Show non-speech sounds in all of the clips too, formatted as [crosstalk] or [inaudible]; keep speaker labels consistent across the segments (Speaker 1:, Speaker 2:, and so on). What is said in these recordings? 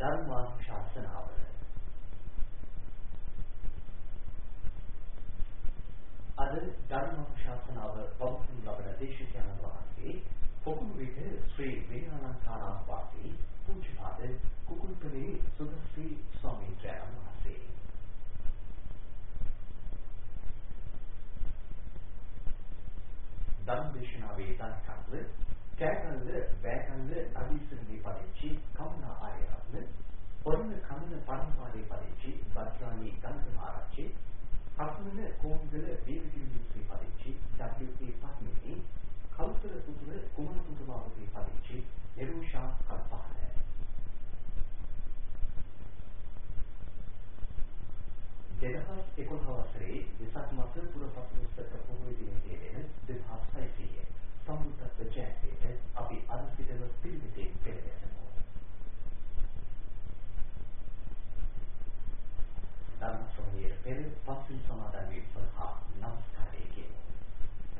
Speaker 1: ධර්මානුශාසනාව අද ධර්මානුශාසනාව පවත්වනු ලබන දේශකයන් වහන්සේ පොකුණු විට ශ්‍රී විනයානන්තාරාම වාසී පූජ්‍යපාද කුකුල්පලේ සුදස්සී ස්වාමීන් වහන්සේ. ධර්ම දේශනාවේ දායකත්ව කෑකන්ද බෑකන්ද අදිස්සනේ පදිච්චි කවුනා ආයරත්න පොරණ කමන පරම්පාරේ පදිච්චි බත්‍රාණී ගන්ධමාරච්චි අස්මන කෝම්ගල වීරකිරියුස්සේ පදිච්චි ඩබ්ලිව්.ඒ. පත්මිනි කෞසල පුතුල කුමන පුතුමාවගේ පදිච්චි නිරූෂා කල්පාන දෙදහස් එකොළහ වසරේ වෙසක් මස පුරපත්ලොස්වක පොහොය දිනයේ වෙන 2600 සම්බුද්ධත්ව ජයන්තියට අපි අද සිටම පිළිවෙතින් පෙළගැසෙමු. ධර්ම ශ්‍රවණයේ පෙර පස්වි සමාදන් වී සඳහා නමස්කාරය කියමු.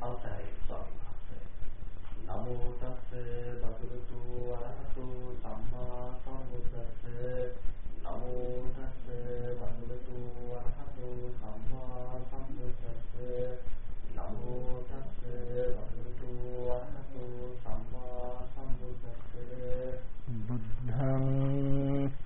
Speaker 1: අවසරයි ස්වාමීන් වහන්සේ. නමෝ තස්ස භගවතු වරහතු සම්මා සම්බුද්දස්ස නමෝ තස්ස භගවතු වරහතු සම්මා සම්බුද්දස්ස නමෝ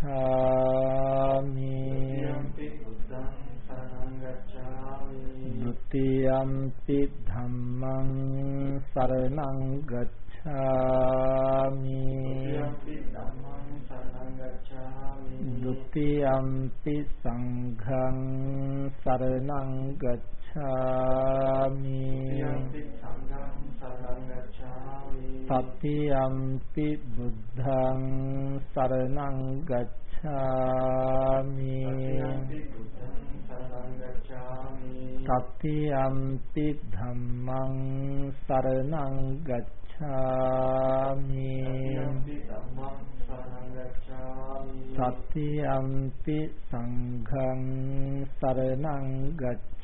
Speaker 2: ဒ ුතියම්පි ධම්මං සරණං ගච්ඡාමි ဒ ුතියම්පි සංඝං සරණං ගච්ඡාමි। සතියම්පි බුද්ධං සරණං ගච්ඡාමි। සතියම්පි ධම්මං සරණං ගච්ඡාමි සතියම්පි සංඝං සරණං ගච්ඡාමි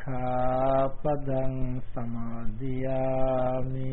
Speaker 2: සික්ඛාපදං සමාදියාමි।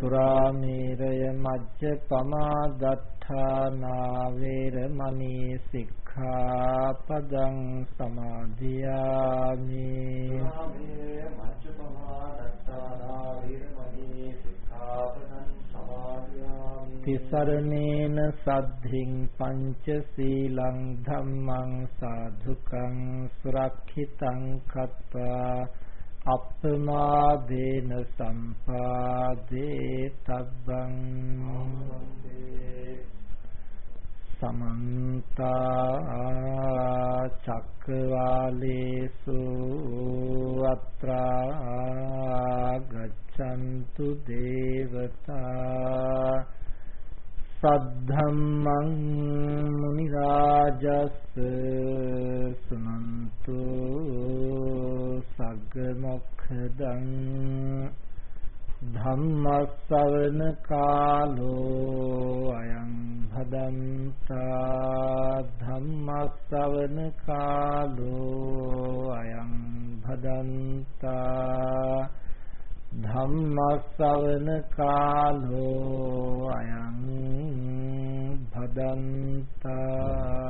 Speaker 2: සුරාමේරය මජ්ජ පමාදත්තානා වේරමණී සික්ඛාපදං සමාදියාමි තිසරණේන සද්ධින් පංච සීලං ධම්මං සාධුකං සුරක්ෂිතං කତ୍වා අප්පමාදේන සම්පාදේ තබ්බං සමන්ත චක්කවාලේසු අත්‍රා ගච්ඡන්තු දේවතා සද්ධම්මං මුනි රාජස් සුනන්තු සග්ග මොක්ඛදං ධම්මස්සවන කාලෝ අයං භදන්තා ධම්මස්සවන කාලෝ අයං භදන්තා ධම්මස්සවන කාලෝ අයං භදන්තා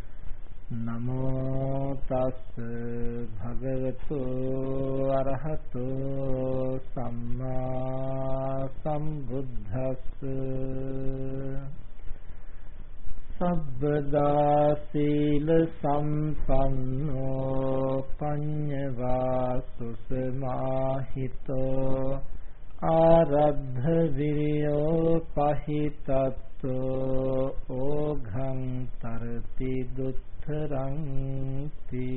Speaker 2: නමෝ තස් භගවතු අරහතෝ සම්මා සම්බුද්දස්ස සබ්බදා සීල සම්පන්නෝ පඤ්ඤවා සුසමාහිතෝ ආරද්ධ විරියෝ පහිතත්තෝ ඕඝං තරති දුත් කරන්ති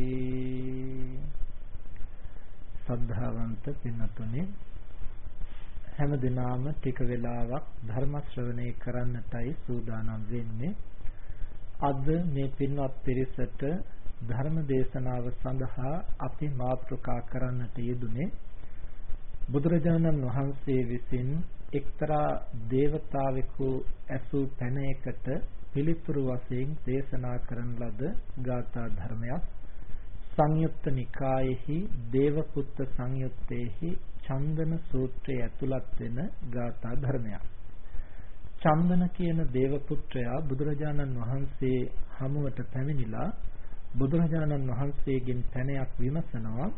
Speaker 2: සද්ධාවන්ත පින්නතුනි හැම දිනාම ටික වෙලාවක් ධර්ම ශ්‍රවණය කරන්නටයි සූදානම් වෙන්නේ. අද මේ පින්වත් පිරිසට ධර්ම දේශනාව සඳහා අපි මාතෘකා කරන්නට යෙදුනේ බුදුරජාණන් වහන්සේ විසින් එක්තරා දේවතාවෙකු ඇසූ පැනයකට පිළිතුරු වශයෙන් දේශනා කරන ලද ගාථා ධර්මයක් සංයුත්ත නිකායෙහි දේවපුත්ත සංයුත්තේහි චන්දන සූත්‍රයේ ඇතුළත් වෙන ගාථා ධර්මයක්. චන්දන කියන දේවපුත්‍රයා බුදුරජාණන් වහන්සේ හමුවට පැමිණිලා බුදුරජාණන් වහන්සේගෙන් පැනයක් විමසනවා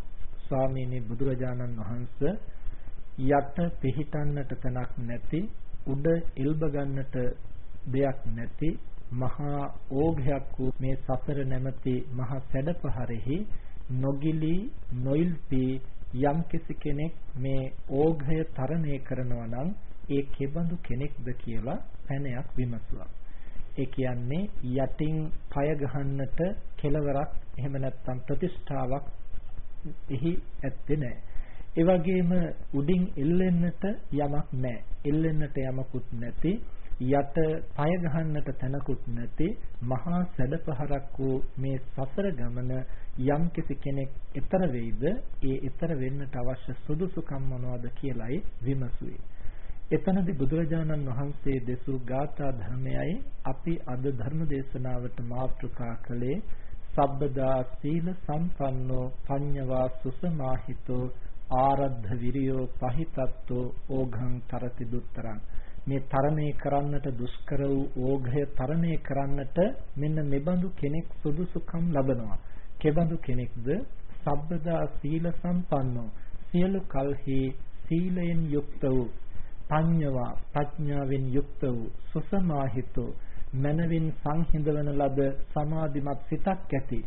Speaker 2: ස්වාමීනි බුදුරජාණන් වහන්සේ යට පිහිටන්නට තැනක් නැති උඩ එල්බ ගන්නට දෙයක් නැති මහා ඕඝයක් වූ මේ සසර නැමැති මහා සැඩපහරෙහි නොගිලී නොයිල්පි යම් කෙනෙක් මේ ඕඝය තරණය කරනවා නම් ඒ කෙබඳු කෙනෙක්ද කියලා පැනයක් විමසුවා. ඒ කියන්නේ යටින් পায় ගහන්නට කෙලවරක් එහෙම නැත්නම් ප්‍රතිෂ්ඨාවක් එහි ඇත්තේ නැහැ. ඒ වගේම උඩින් එල්ලෙන්නට යමක් නැහැ. එල්ලෙන්නට යමකුත් නැති යට පය ගහන්නට තැනකුත් නැති මහා සැඩපහරක් වූ මේ සසර ගමන යම් කෙනෙක් ඊතර වෙයිද ඒ ඊතර වෙන්නට අවශ්‍ය සුදුසුකම් මොනවද කියලයි විමසුවේ. එතනදී බුදුරජාණන් වහන්සේ දෙසූ ගාථා ධර්මයයි අපි අද ධර්ම දේශනාවට මාතෘකා කළේ සබ්බදා සීල සම්පන්නෝ පඤ්ඤවා සුසමාහිතෝ ආරද්ධ විරියෝ පහිතත්තෝ ඕඝං තරති දුත්තරං මේ තරණය කරන්නට දුෂ්කර වූ ඕඝය තරණය කරන්නට මෙන්න මෙබඳු කෙනෙක් සුදුසුකම් ලබනවා. කෙබඳු කෙනෙක්ද? සබ්බදා සීල සම්පන්නෝ සියලු කල්හි සීලයෙන් යුක්ත වූ පඤ්ඤවා ප්‍රඥාවෙන් යුක්ත වූ සුසමාහිතෝ මනවින් සංහිඳවන ලද සමාධිමත් සිතක් ඇති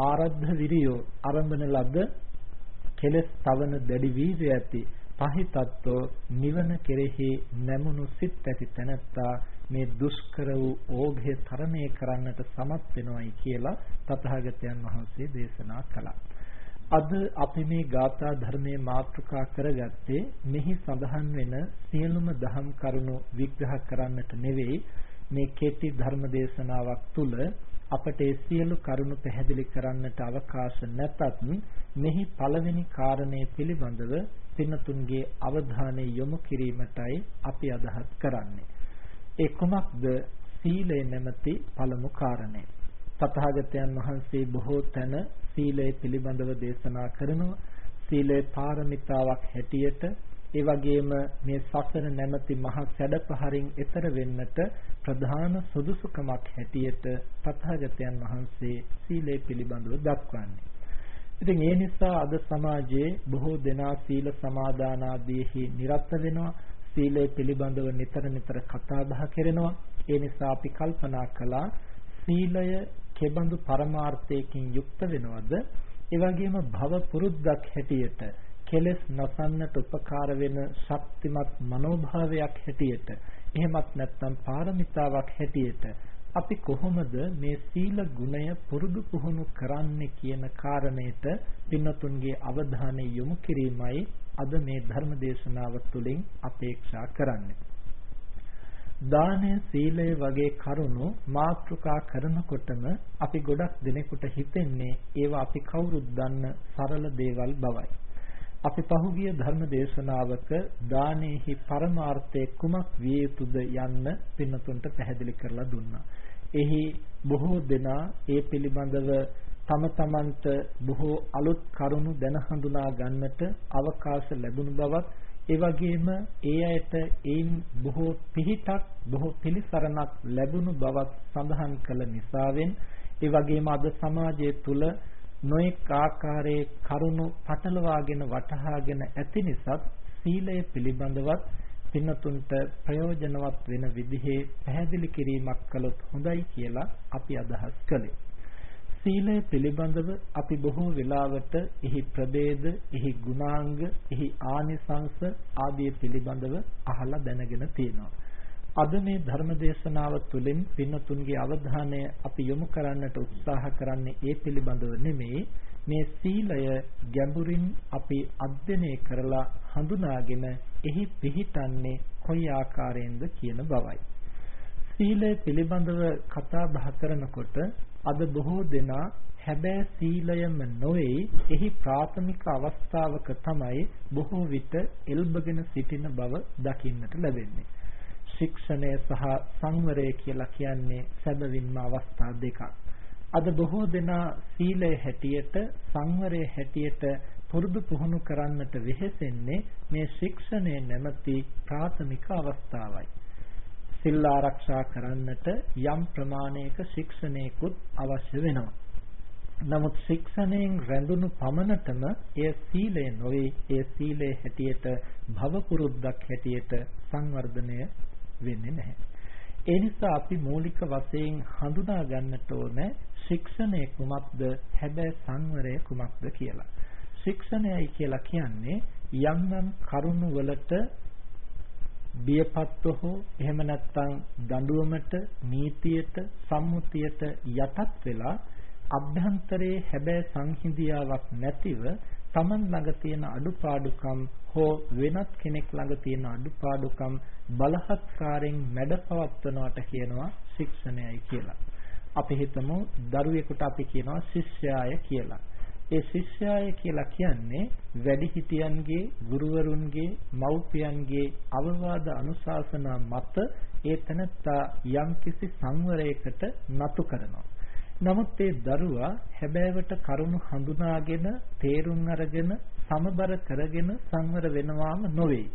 Speaker 2: ආරද්ධ විරියෝ ආරම්භන ලද කෙලස් තවන දැඩි වීර්ය ඇති පහිතත්ව නිවන කෙරෙහි නැමුණු සිත් ඇති තැනැත්තා මේ දුෂ්කර වූ ඕඝය තරණය කරන්නට සමත් වෙනවයි කියලා තථාගතයන් වහන්සේ දේශනා කළා. අද අපි මේ ගාථා ධර්මයේ මාතෘකා කරගත්තේ මෙහි සඳහන් වෙන සියලුම දහම් කරුණු විග්‍රහ කරන්නට නෙවෙයි මේ කෙටි ධර්ම දේශනාවක් තුළ අපට ඒ සියලු කරුණු පැහැදිලි කරන්නට අවකාශ නැතත් මෙහි පළවෙනි කාරණය පිළිබඳව පින්නතුන්ගේ අවධානය යොමු කිරීමටයි අපි අදහස් කරන්නේ. ඒ කුමක්ද සීලය නැමැති පළමු කාරණය. තථාගතයන් වහන්සේ බොහෝ තැන සීලය පිළිබඳව දේශනා කරනවා. සීලය පාරමිතාවක් හැටියට ඒ වගේම මේ සසර නැමැති මහා සැඩපහරින් එතර වෙන්නට ප්‍රධාන සුදුසුකමක් හැටියට තථාගතයන් වහන්සේ සීලය පිළිබඳව දක්වන්නේ. ඉතින් ඒ නිසා අද සමාජයේ බොහෝ දෙනා සීල සමාදාන ආදීෙහි නිරත වෙනවා. සීලය පිළිබඳව නිතර නිතර කතා බහ කරනවා. ඒ නිසා අපි කල්පනා කළා සීලය කෙබඳු පරමාර්ථයකින් යුක්ත වෙනවද? ඒ වගේම භව පුරුද්දක් හැටියට කෙලස් නසන්නට උපකාර වෙන ශක්තිමත් මනෝභාවයක් හැටියට එහෙමත් නැත්නම් පාරමිතාවක් හැටියට අපි කොහොමද මේ සීල ගුණය පුරුදු පුහුණු කරන්නේ කියන කාරණයට පින්නතුන්ගේ අවධානය යොමු කිරීමයි අද මේ ධර්ම දේශනාව තුළින් අපේක්ෂා කරන්නේ. දානය සීලය වගේ කරුණු මාතෘකා කරනකොටම අපි ගොඩක් දෙනෙකුට හිතෙන්නේ ඒවා අපි කවුරුත් දන්න සරල දේවල් බවයි. අපි පහුගිය ධර්ම දේශනාවක දානෙහි පරමාර්ථය කුමක් විය යුතුද යන්න පින්නතුන්ට පැහැදිලි කරලා දුන්නා. එහි බොහෝ දෙනා ඒ පිළිබඳව තම තමන්ට බොහෝ අලුත් කරුණු දැන හඳුනා ගන්නට අවකාශ ලැබුණු බවත් ඒ වගේම ඒ අයට ඒන් බොහෝ පිහිටක් බොහෝ පිළිසරණක් ලැබුණු බවත් සඳහන් කළ නිසාවෙන් ඒ වගේම අද සමාජය තුල නොඑක ආකාරයේ කරුණු පටලවාගෙන වටහාගෙන ඇති නිසාත් සීලය පිළිබඳවත් පින්නතුන්ට ප්‍රයෝජනවත් වෙන විදිහේ පැහැදිලි කිරීමක් කළොත් හොඳයි කියලා අපි අදහස් කළේ. සීලය පිළිබඳව අපි බොහෝ වෙලාවට එහි ප්‍රභේද, එහි ගුණාංග, එහි ආනිසංස ආදී පිළිබඳව අහලා දැනගෙන තියෙනවා. අද මේ ධර්ම දේශනාව තුළින් පින්නතුන්ගේ අවධානය අපි යොමු කරන්නට උත්සාහ කරන්නේ ඒ පිළිබඳව නෙමෙයි මේ සීලය ගැඹුරින් අපි අධ්‍යයනය කරලා හඳුනාගෙන එහි පිහිටන්නේ කොයි ආකාරයෙන්ද කියන බවයි. සීලය පිළිබඳව කතා බහ කරනකොට අද බොහෝ දෙනා හැබෑ සීලයම නොවේ එහි ප්‍රාථමික අවස්ථාවක තමයි බොහෝ විට එල්බගෙන සිටින බව දකින්නට ලැබෙන්නේ. ශික්ෂණය සහ සංවරය කියලා කියන්නේ සැබවින්ම අවස්ථා දෙකක්. අද බොහෝ දෙනා සීලය හැටියට සංවරය හැටියට පුරුදු පුහුණු කරන්නට වෙහෙසෙන්නේ මේ ශික්ෂණය නැමැති ප්‍රාථමික අවස්ථාවයි. සිල් ආරක්ෂා කරන්නට යම් ප්‍රමාණයක ශික්ෂණයකුත් අවශ්‍ය වෙනවා. නමුත් ශික්ෂණයෙන් රැඳුණු පමණටම එය සීලය නොවේ. එය සීලේ හැටියට භව පුරුද්දක් හැටියට සංවර්ධනය වෙන්නේ නැහැ. ඒ නිසා අපි මූලික වශයෙන් හඳුනා ගන්නට ඕන ශික්ෂණය කුමක්ද හැබැයි සංවරය කුමක්ද කියලා. ශික්ෂණයයි කියලා කියන්නේ යම් යම් කරුණු වලට බියපත්ව හෝ එහෙම නැත්නම් දඬුවමට නීතියට සම්මුතියට යටත් වෙලා අභ්‍යන්තරයේ හැබෑ සංහිඳියාවක් නැතිව Taman ළඟ තියෙන අඩුපාඩුකම් හෝ වෙනත් කෙනෙක් ළඟ තියෙන අඩුපාඩුකම් බලහත්කාරයෙන් මැඩපවත්වනවට කියනවා ශික්ෂණයයි කියලා. අපි හිතමු දරුවෙකුට අපි කියනවා ශිෂ්‍යය කියලා. ඒ ශිෂ්‍යය කියලා කියන්නේ වැඩිහිටියන්ගේ ගුරුවරුන්ගේ මව්පියන්ගේ අවවාද අනුශාසනා මත ඒ තනත්තා යම්කිසි සංවරයකට නතු කරනවා. නමුත් ඒ දරුවා හැබෑවට කරුණු හඳුනාගෙන තේරුම් අරගෙන සමබර කරගෙන සංවර වෙනවාම නොවේ.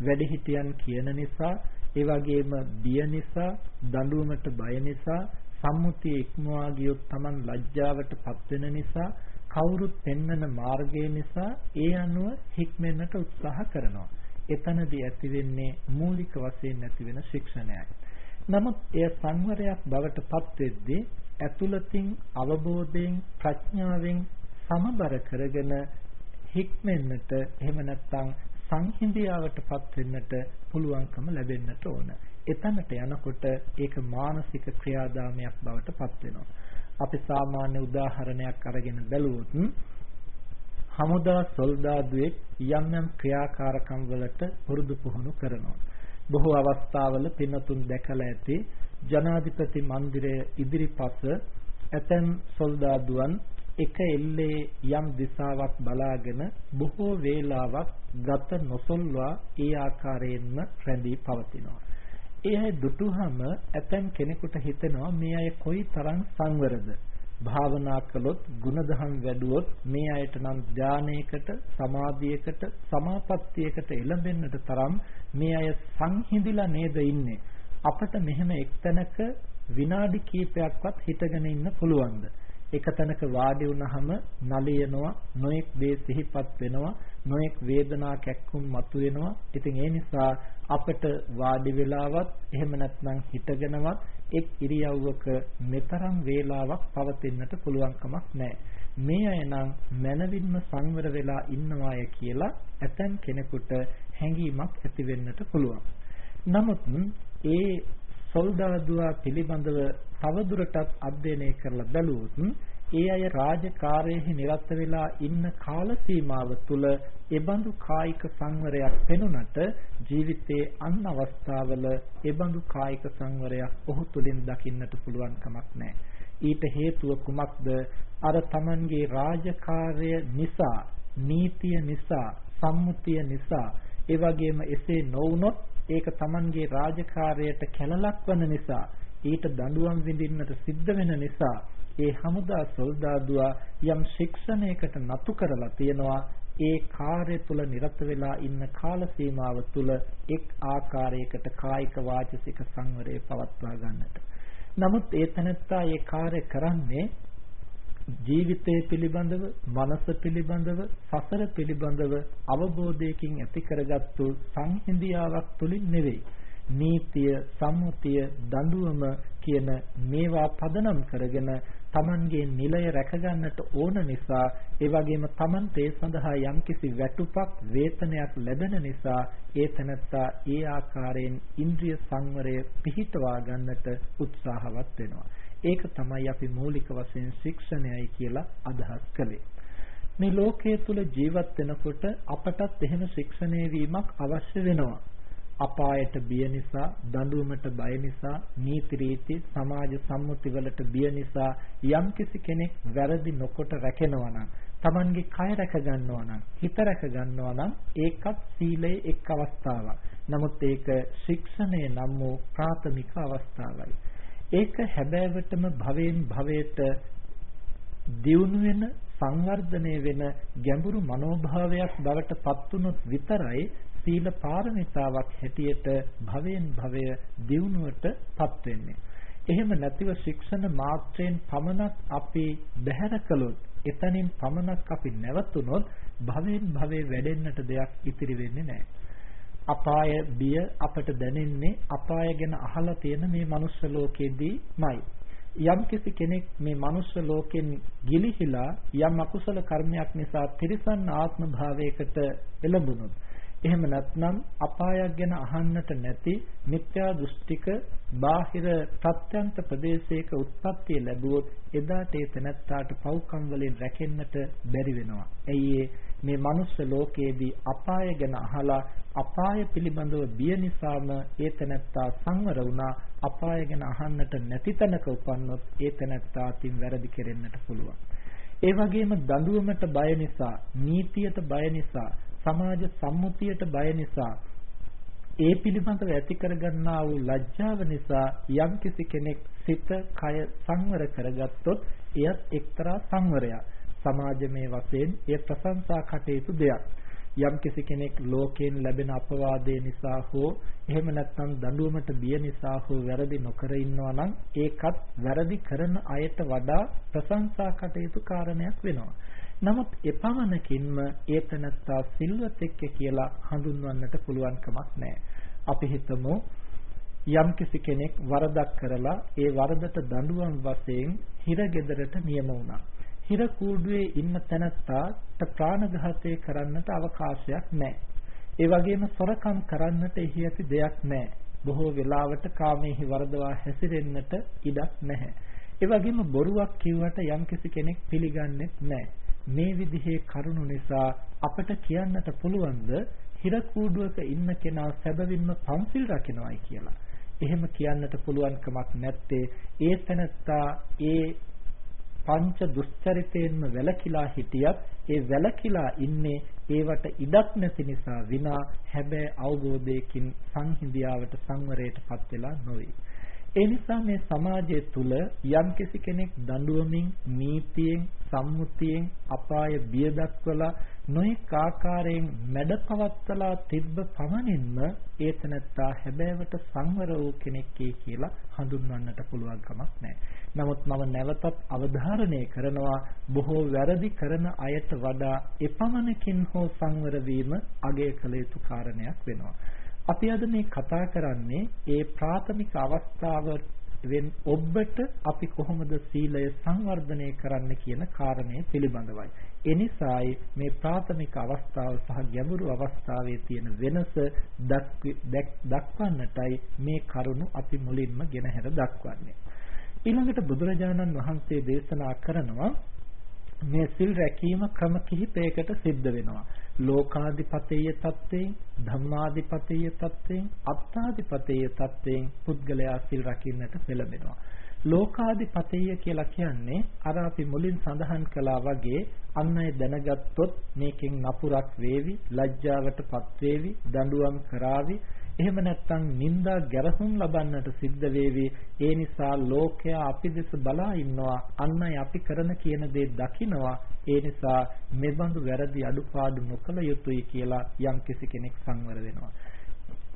Speaker 2: වැඩිහිටියන් කියන නිසා ඒ වගේම බිය නිසා දඬුවමට බය නිසා සම්මුතිය ඉක්මවා ගියොත් Taman ලැජ්ජාවට පත් වෙන නිසා කවුරුත් පෙන්වන මාර්ගය නිසා ඒ අනුව හික්මෙන්නට උත්සාහ කරනවා. එතනදී ඇති වෙන්නේ මූලික වශයෙන් නැති වෙන ශික්ෂණයයි. නමුත් එය සංවරයක් බවට පත් වෙද්දී ඇතුළතින් අවබෝධයෙන් ප්‍රඥාවෙන් සමබර කරගෙන හික්මෙන්නට එහෙම නැත්නම් සංහිඳියාවටපත් වෙන්නට පුළුවන්කම ලැබෙන්නට ඕන. එතනට යනකොට ඒක මානසික ක්‍රියාදාමයක් බවට පත් වෙනවා. අපි සාමාන්‍ය උදාහරණයක් අරගෙන බැලුවොත් හමුදා සොල්දාදුවෙක් යම් යම් ක්‍රියාකාරකම් වලට පුරුදු පුහුණු කරනවා. බොහෝ අවස්ථාවල පින්නතුන් දැකලා ඇති ජනාධිපති මන්දිරය ඉදිරිපස ඇතැම් සොල්දාදුවන් එක එල්ලේ යම් දිශාවක් බලාගෙන බොහෝ වේලාවක් ගත නොසොල්වා ඒ ආකාරයෙන්ම රැඳී පවතිනවා. ඒ අය දුටුහම ඇතැම් කෙනෙකුට හිතෙනවා මේ අය කොයි තරම් සංවරද භාවනා කළොත් ಗುಣධම් වැඩුවොත් මේ අයට නම් ධානයකට සමාධියකට සමාපත්තියකට එළඹෙන්නට තරම් මේ අය සංහිඳිලා නේද ඉන්නේ අපට මෙහෙම එක්තැනක විනාඩි කිහිපයක්වත් හිටගෙන ඉන්න පුළුවන්ද? එක තැනක වාඩි වුණාම නලියනවා නොඑක් දේ සිහිපත් වෙනවා නොඑක් වේදනා කැක්කුම් මතුවෙනවා ඉතින් ඒ නිසා අපිට වාඩි වෙලාවත් එහෙම නැත්නම් හිටගෙනවත් එක් ඉරියව්වක මෙතරම් වේලාවක් පවතින්නට පුළුවන් කමක් නැහැ. මේ අය නම් මනවින්ම සංවර වෙලා ඉන්නවාය කියලා ඇතැම් කෙනෙකුට හැඟීමක් ඇති වෙන්නට පුළුවන්. නමුත් ඒ සොල්දාදුවා පිළිබඳව තවදුරටත් අධ්‍යයනය කරලා බැලුවොත් ඒ අය රාජකාරයෙහි නිරත වෙලා ඉන්න කාල සීමාව තුළ ඒබඳු කායික සංවරයක් පෙනුනට ජීවිතයේ අන් අවස්ථාවල ඒබඳු කායික සංවරයක් ඔහු තුලින් දකින්නට පුළුවන් කමක් නැහැ. ඊට හේතුව කුමක්ද? අර Tamanගේ රාජකාර්ය නිසා, නීතිය නිසා, සම්මුතිය නිසා, ඒ වගේම එසේ නොවුනොත් ඒක Tamanගේ රාජකාරයට කැලලක් වන නිසා, ඊට දඬුවම් විඳින්නට සිද්ධ වෙන නිසා ඒ හමුදා සොල්දාදුවා යම් ශික්ෂණයකට නතු කරලා තියෙනවා ඒ කාර්ය තුල නිරත වෙලා ඉන්න කාල සීමාව තුල එක් ආකාරයකට කායික වාචසික සංවරය පවත්වා ගන්නට. නමුත් ඒ තනත්තා ඒ කාර්ය කරන්නේ ජීවිතය පිළිබඳව, මනස පිළිබඳව, සසර පිළිබඳව අවබෝධයකින් ඇති කරගත්තු සංහිඳියාවක් තුලින් නෙවෙයි. නීතිය, සම්මුතිය, දඬුවම කියන මේවා පදනම් කරගෙන Tamanගේ නිලය රැකගන්නට ඕන නිසා ඒ වගේම Tamanට ඒ සඳහා යම්කිසි වැටුපක් වේතනයක් ලැබෙන නිසා ඒ තනත්තා ඒ ආකාරයෙන් ඉන්ද්‍රිය සංවරය පිහිටවා ගන්නට උත්සාහවත් වෙනවා. ඒක තමයි අපි මූලික වශයෙන් ශික්ෂණයයි කියලා අදහස් කළේ. මේ ලෝකයේ තුල ජීවත් වෙනකොට අපටත් එහෙම ශික්ෂණය වීමක් අවශ්‍ය වෙනවා. අපායට බිය නිසා, දඬුවමට බය නිසා, නීති රීති, සමාජ සම්මුති වලට බිය නිසා යම්කිසි කෙනෙක් වැරදි නොකොට රැකෙනවා නම්, Tamanගේ කය රැක ගන්නවා නම්, හිත රැක ගන්නවා නම් ඒකත් සීලයේ එක් අවස්ථාවක්. නමුත් ඒක ශික්ෂණය නම් වූ ප්‍රාථමික අවස්ථාවයි. ඒක හැබෑවටම භවෙන් භවයට දියුණු වෙන සංවර්ධනය වෙන ගැඹුරු මනෝභාවයක් බවට පත්වුනොත් විතරයි සීල පාරමිතාවක් හැටියට භවයෙන් භවය දියුණුවටපත් වෙන්නේ. එහෙම නැතිව ශික්ෂණ මාත්‍රයෙන් පමණක් අපි බැහැර කළොත් එතනින් පමණක් අපි නැවතුනොත් භවයෙන් භවයේ වැඩෙන්නට දෙයක් ඉතිරි වෙන්නේ නැහැ. අපාය බිය අපට දැනෙන්නේ අපාය ගැන අහලා තියෙන මේ මනුස්ස ලෝකෙදීමයි. යම්කිසි කෙනෙක් මේ මනුස්ස ලෝකෙන් ගිලිහිලා යම් අකුසල කර්මයක් නිසා තිරිසන් ආත්ම භාවයකට එළඹුණොත් එහෙම නැත්නම් අපායක් ගැන අහන්නට නැති මිත්‍යා දෘෂ්ටික බාහිර ප්‍රත්‍යන්ත ප්‍රදේශයක උත්පත්තිය ලැබුවොත් එදාට ඒ තැනැත්තාට පව්කම් වලින් රැකෙන්නට බැරි වෙනවා. ඇයි මේ මනුස්ස ලෝකයේදී අපාය ගැන අහලා අපාය පිළිබඳව බිය නිසාම ඒ තැනැත්තා සංවර වුණා. අපාය ගැන අහන්නට නැති තැනක උපන්නොත් ඒ තැනැත්තා අතින් වැරදි කෙරෙන්නට පුළුවන්. ඒ වගේම දඬුවමට බය නිසා, නීතියට බය නිසා සමාජ සම්මුතියට බය නිසා ඒ පිළිබඳව ඇති කරගන්නා වූ ලැජ්ජාව නිසා යම්කිසි කෙනෙක් සිත කය සංවර කරගත්තොත් එයත් එක්තරා සංවරයක්. සමාජමය වශයෙන් එය ප්‍රශංසා කටයුතු දෙයක්. යම්කිසි කෙනෙක් ලෝකයෙන් ලැබෙන අපවාදේ නිසා හෝ එහෙම නැත්නම් දඬුවමට බිය නිසා හෝ වැරදි නොකර ඉන්නවා නම් ඒකත් වැරදි කරන අයට වඩා ප්‍රශංසා කටයුතු කාරණයක් වෙනවා. නමුත් එපමණකින්ම ඒතනත්තා සිල්වතෙක් කියලා හඳුන්වන්නට පුළුවන් කමක් නැහැ. අපි හිතමු යම්කිසි කෙනෙක් වරදක් කරලා ඒ වරදට දඬුවම් වශයෙන් හිරගෙදරට නියම වුණා. හිර කූඩුවේ ඉන්න තැනත්තාට ප්‍රාණඝාතය කරන්නට අවකාශයක් නැහැ. ඒ වගේම සොරකම් කරන්නට එහි ඇති දෙයක් නැහැ. බොහෝ වෙලාවට කාමයේ වරදවා හැසිරෙන්නට ඉඩක් නැහැ. ඒ වගේම බොරුවක් කිව්වට යම්කිසි කෙනෙක් පිළිගන්නේ නැහැ. මේ විදිහේ කරුණු නිසා අපට කියන්නට පුළුවන්ද හිර කූඩුවක ඉන්න කෙනා සැබවින්ම පන්සිල් රකින්නයි කියලා. එහෙම කියන්නට පුළුවන් කමක් නැත්තේ ඒ තැනත්තා ඒ පංච දුස්චරිතයෙන්ම වැළකීලා හිටියත් ඒ වැළකීලා ඉන්නේ ඒවට ඉඩක් නැති නිසා විනා හැබැයි අවබෝධයකින් සංහිඳියාවට සංවරයටපත් වෙලා නොවේ. ඒ නිසා මේ සමාජය තුල යම්කිසි කෙනෙක් දඬුවමින් නීතියෙන් සම්මුතියෙන් අපාය බිය දක්වලා නොඑක ආකාරයෙන් මැඩපවත්තලා තිබ්බ පමණින්ම ඒතනත්තා හැබෑවට සංවර වූ කෙනෙක් කියලා හඳුන්වන්නට පුළුවන් කමක් නැහැ. නමුත් මම නැවතත් අවධාරණය කරනවා බොහෝ වැරදි කරන අයට වඩා එපමණකින් හෝ සංවර වීම අගය කළ යුතු කාරණයක් වෙනවා. අපි අද මේ කතා කරන්නේ ඒ ප්‍රාථමික අවස්ථාව වෙන් ඔබට අපි කොහොමද සීලය සංවර්ධනය කරන්න කියන කාරණය පිළිබඳවයි. එනිසායි මේ ප්‍රාථමික අවස්ථාව සහ ගැඹුරු අවස්ථාවේ තියෙන වෙනස දක්වන්නටයි මේ කරුණු අපි මුලින්ම ගෙනහැර දක්වන්නේ. ඊළඟට බුදුරජාණන් වහන්සේ දේශනා කරනවා මේ සිල් රැකීම ක්‍රම කිහිපයකට සිද්ධ වෙනවා. ලෝකාධිපතේය තත්ත්වයෙන්, ධම්මාධිපතේය තත්ත්වයෙන්, අත්තාධිපතේය තත්ත්වයෙන් පුද්ගලයා සිල් රකින්නට පෙළඹෙනවා. ලෝකාධිපතේය කියලා කියන්නේ අර අපි මුලින් සඳහන් කළා වගේ අන් අය දැනගත්තොත් මේකෙන් නපුරක් වේවි, ලැජ්ජාවටපත් වේවි, දඬුවම් කරાવી එහෙම නැත්නම් නිന്ദා ගැරහුම් ලබන්නට සිද්ධ වේවි. ඒ නිසා ලෝකයා අපි දෙස බලා ඉන්නවා. අන්න අපි කරන කියන දේ දකිනවා. ඒ නිසා මෙබඳු වැරදි අඩුපාඩු නොකළ යුතුයි කියලා යම් කිසි කෙනෙක් සංවර වෙනවා.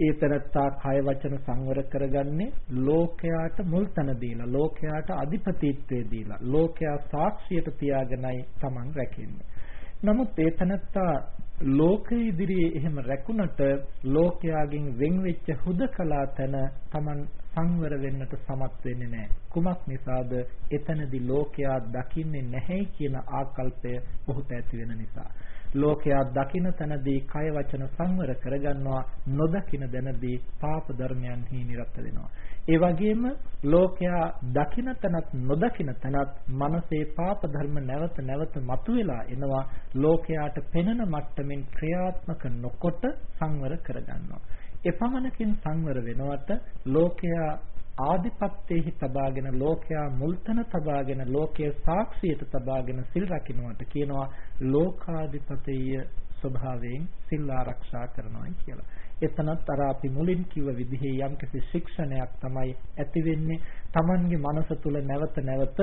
Speaker 2: ඒ තරත්තා කය වචන සංවර කරගන්නේ ලෝකයාට මුල් තැන දීලා ලෝකයාට අධිපතිත්වයේ දීලා ලෝකයා සාක්ෂියට තියාගෙනයි Taman රැකෙන්නේ. නමුත් ඒ තනත්තා ලෝකයේ ඉදිරියේ එහෙම රැකුණට ලෝකයාගෙන් වෙන් වෙච්ච හුදකලා තැන Taman සංවර වෙන්නට සමත් වෙන්නේ නැහැ. කුමක් නිසාද? එතනදී ලෝකයා දකින්නේ නැහැ කියන ආකල්පය ඔහුට ඇති වෙන නිසා. ලෝකයා දකින තැනදී කය වචන සංවර කරගන්නවා නොදකින දැනදී පාප ධර්මයන්හි නිරත වෙනවා ඒ වගේම ලෝකයා දකින තැනත් නොදකින තැනත් මනසේ පාප ධර්ම නැවත නැවත මතුවලා එනවා ලෝකයාට පෙනෙන මට්ටමින් ක්‍රියාත්මක නොකොට සංවර කරගන්නවා එපමණකින් සංවර වෙනවට ලෝකයා ආධිපත්‍යෙහි තබාගෙන ලෝකයා මුල්තන තබාගෙන ලෝකයේ සාක්ෂියට තබාගෙන සිල් රකින්නට කියනවා ලෝකාධිපතීය ස්වභාවයෙන් සිල් ආරක්ෂා කරනවායි කියලා. එතනත් අර අපි මුලින් කිව්ව විදිහේ යම්කිසි ශික්ෂණයක් තමයි ඇති වෙන්නේ. Tamange මනස තුල නැවත නැවත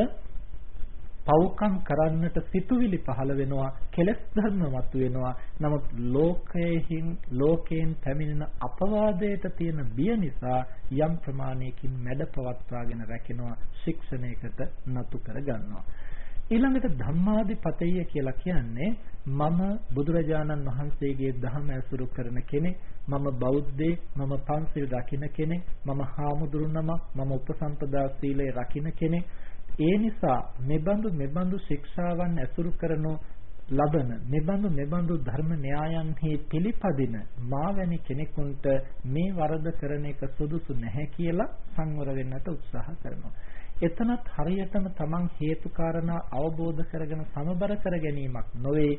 Speaker 2: පව්කම් කරන්නට සිතුවිලි පහළ වෙනවා කෙලස් ධර්ම මතුවෙනවා නමුත් ලෝකයෙන් ලෝකයෙන් පැමිණෙන අපවාදයට තියෙන බිය නිසා යම් ප්‍රමාණයකින් මැඩ පවත්වාගෙන රැකෙනවා ශික්ෂණයකට නතු කර ගන්නවා ඊළඟට ධම්මාදිපතය කියලා කියන්නේ මම බුදුරජාණන් වහන්සේගේ ධර්ම ඇසුරු කරන කෙනෙක් මම බෞද්ධයෙක් මම පන්සිල් රකින්න කෙනෙක් මම හාමුදුරු නමක් මම උපසම්පදා සීලය රකින්න කෙනෙක් ඒ නිසා මෙබඳු මෙබඳු ශික්ෂාවන් ඇසුරු කරනු ලබන මෙබඳු මෙබඳු ධර්ම න්‍යායන්හි පිළිපදින මාවැනි කෙනෙකුට මේ වරද කරන එක සුදුසු නැහැ කියලා සංවර වෙන්නට උත්සාහ කරනවා. එතනත් හරියටම තමන් හේතු කාරණා අවබෝධ කරගෙන සමබර කර ගැනීමක් නොවේ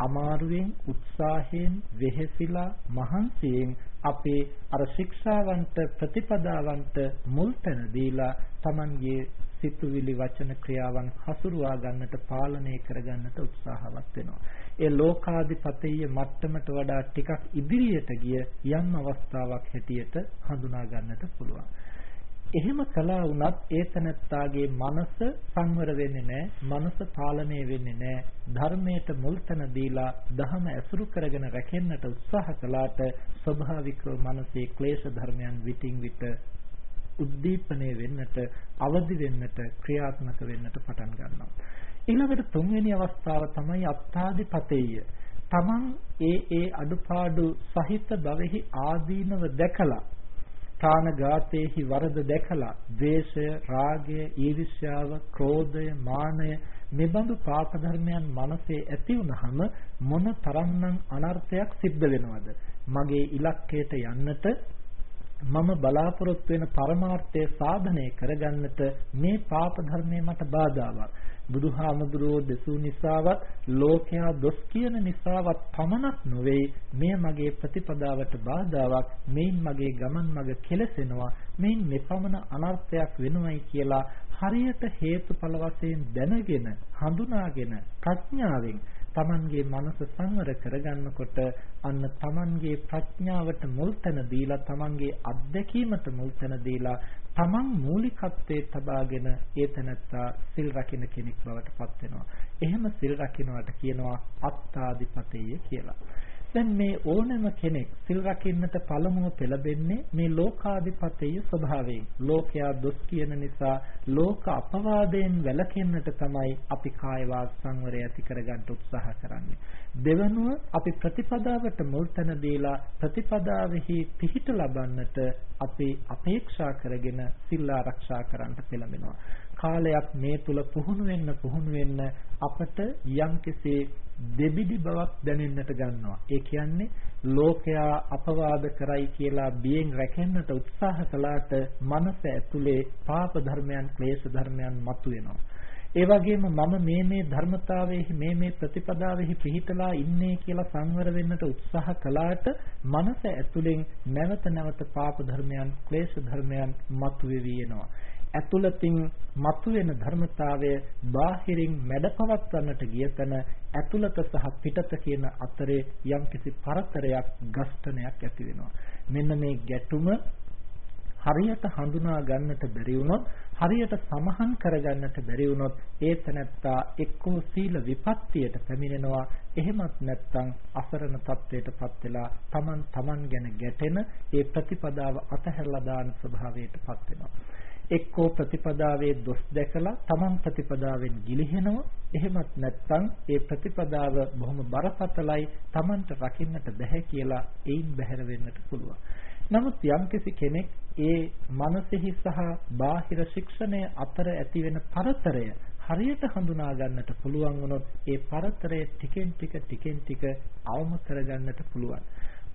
Speaker 2: අමාරුවෙන් උත්සාහයෙන් වෙහෙසිලා මහන්සියෙන් අපේ අර ශික්ෂාවන්ට ප්‍රතිපදාවන්ට මුල් තැන දීලා තමන්ගේ සිතුවිලි වචන ක්‍රියාවන් හසුරුවා ගන්නට පාලනය කරගන්නට උත්සාහවත් වෙනවා. ඒ ලෝකාධිපතීය මට්ටමට වඩා ටිකක් ඉදිරියට ගිය යම් අවස්ථාවක් හැටියට හඳුනා ගන්නට පුළුවන්. එහෙම කළා වුණත් ඒ තනත්තාගේ මනස සංවර වෙන්නේ නැහැ. මනස පාලනය වෙන්නේ නැහැ. ධර්මයට මුල් තැන දීලා ධහම ඇසුරු කරගෙන රැකෙන්නට උත්සාහ කළාට ස්වභාවිකව මනසේ ක්ලේශ ධර්මයන් විтин විට උද්දීපනය වෙන්නට, අවදි වෙන්නට, ක්‍රියාත්මක වෙන්නට පටන් ගන්නවා. ඊළඟට තුන්වෙනි අවස්ථාව තමයි අත්තාදිපතේය. තමන් ඒ ඒ අඩුපාඩු සහිත භවෙහි ආදීනව දැකලා ප්‍රාණඝාතයේහි වරද දැකලා ද්වේෂය, රාගය, ඊර්ෂ්‍යාව, ක්‍රෝධය, මානය මෙබඳු පාප ධර්මයන් මනසේ ඇති වුනහම මොන තරම්නම් අනර්ථයක් සිද්ධ වෙනවද? මගේ ඉලක්කයට යන්නට මම බලාපොරොත්තු වෙන පරමාර්ථය සාධනය කරගන්නට මේ පාප ධර්මය මට බාධාවක්. බුදුහාමුදුරුවෝ දෙසූ නිසාවත් ලෝකයා දොස් කියන නිසාවත් පමණක් නොවේ. මේ මගේ ප්‍රතිපදාවට බාධාවක් මේන් මගේ ගමන් මඟ කෙලසෙනවා මේන් මෙපමණ අනර්ථයක් වෙනවයි කියලා හරියට හේතුඵල වශයෙන් දැනගෙන හඳුනාගෙන ප්‍රඥාවෙන් තමන්ගේ මනස සංවර කරගන්නකොට අන්න තමන්ගේ ප්‍රඥාවට මුල් තැන දීලා තමන්ගේ අත්දැකීමට මුල් තැන දීලා තමන් මූලිකත්වයේ තබාගෙන ඒ තැනත්තා සිල් රකින්න කෙනෙක් බවට පත් වෙනවා. එහෙම සිල් රකින්නට කියනවා අත්තාදිපතේය කියලා. දැන් මේ ඕනෑම කෙනෙක් සිල් රකින්නට පළමුව පෙළඹෙන්නේ මේ ලෝකාධිපතේය ස්වභාවයෙන්. ලෝකයා දොස් කියන නිසා ලෝක අපවාදයෙන් වැළකෙන්නට තමයි අපි කාය වාග් සංවරය ඇති කරගන්න උත්සාහ කරන්නේ. දෙවනුව අපි ප්‍රතිපදාවට මුල් තැන දීලා ප්‍රතිපදාවෙහි පිහිට ලබන්නට අපි අපේක්ෂා කරගෙන සිල් ආරක්ෂා කරන්නට පෙළඹෙනවා. කාලයක් මේ තුල පුහුණු වෙන්න පුහුණු වෙන්න අපට යම්කිසි දෙබිඩි බවක් දැනෙන්නට ගන්නවා. ඒ කියන්නේ ලෝකයා අපවාද කරයි කියලා බියෙන් රැකෙන්නට උත්සාහ කළාට මනස ඇතුලේ පාප ධර්මයන්, ක්ලේශ ධර්මයන් මතුවෙනවා. ඒ වගේම මම මේ මේ ධර්මතාවයේ මේ මේ ප්‍රතිපදාවෙහි පිහිටලා ඉන්නේ කියලා සංවර වෙන්නට උත්සාහ කළාට මනස ඇතුලෙන් නැවත නැවත පාප ධර්මයන්, ක්ලේශ ධර්මයන් මතුවේවි එනවා. ඇතුළතින් මතුවෙන ධර්මතාවය බාහිරින් මැඩපවත්වන්නට ගිය තැන ඇතුළත සහ පිටත කියන අතරේ යම්කිසි පරතරයක් ගස්ඨනයක් ඇති වෙනවා. මෙන්න මේ ගැටුම හරියට හඳුනා ගන්නට බැරි වුණොත් හරියට සමහන් කරගන්නට බැරි වුණොත් ඒ තැනැත්තා එක්කෝ සීල විපත්තියට පැමිණෙනවා එහෙමත් නැත්නම් අසරණ තත්වයටපත් වෙලා Taman Taman ගැන ගැටෙන ඒ ප්‍රතිපදාව අතහැරලා දාන ස්වභාවයටපත් වෙනවා එක්කෝ ප්‍රතිපදාවේ දොස් දැකලා Taman ප්‍රතිපදාවෙන් ගිලිහෙනවා එහෙමත් නැත්නම් ඒ ප්‍රතිපදාව බොහොම බරපතලයි Tamanට රකින්නට බැහැ කියලා ඒයින් බැහැර වෙන්නට පුළුවන් නමුත් යම්කිසි කෙනෙක් ඒ මනසෙහි සහ බාහිර ශික්ෂණය අතර ඇතිවෙන පරතරය හරියට හඳුනා ගන්නට පුළුවන් වුණොත් ඒ පරතරය ටිකෙන් ටික ටිකෙන් ටික අවම කරගන්නට පුළුවන්.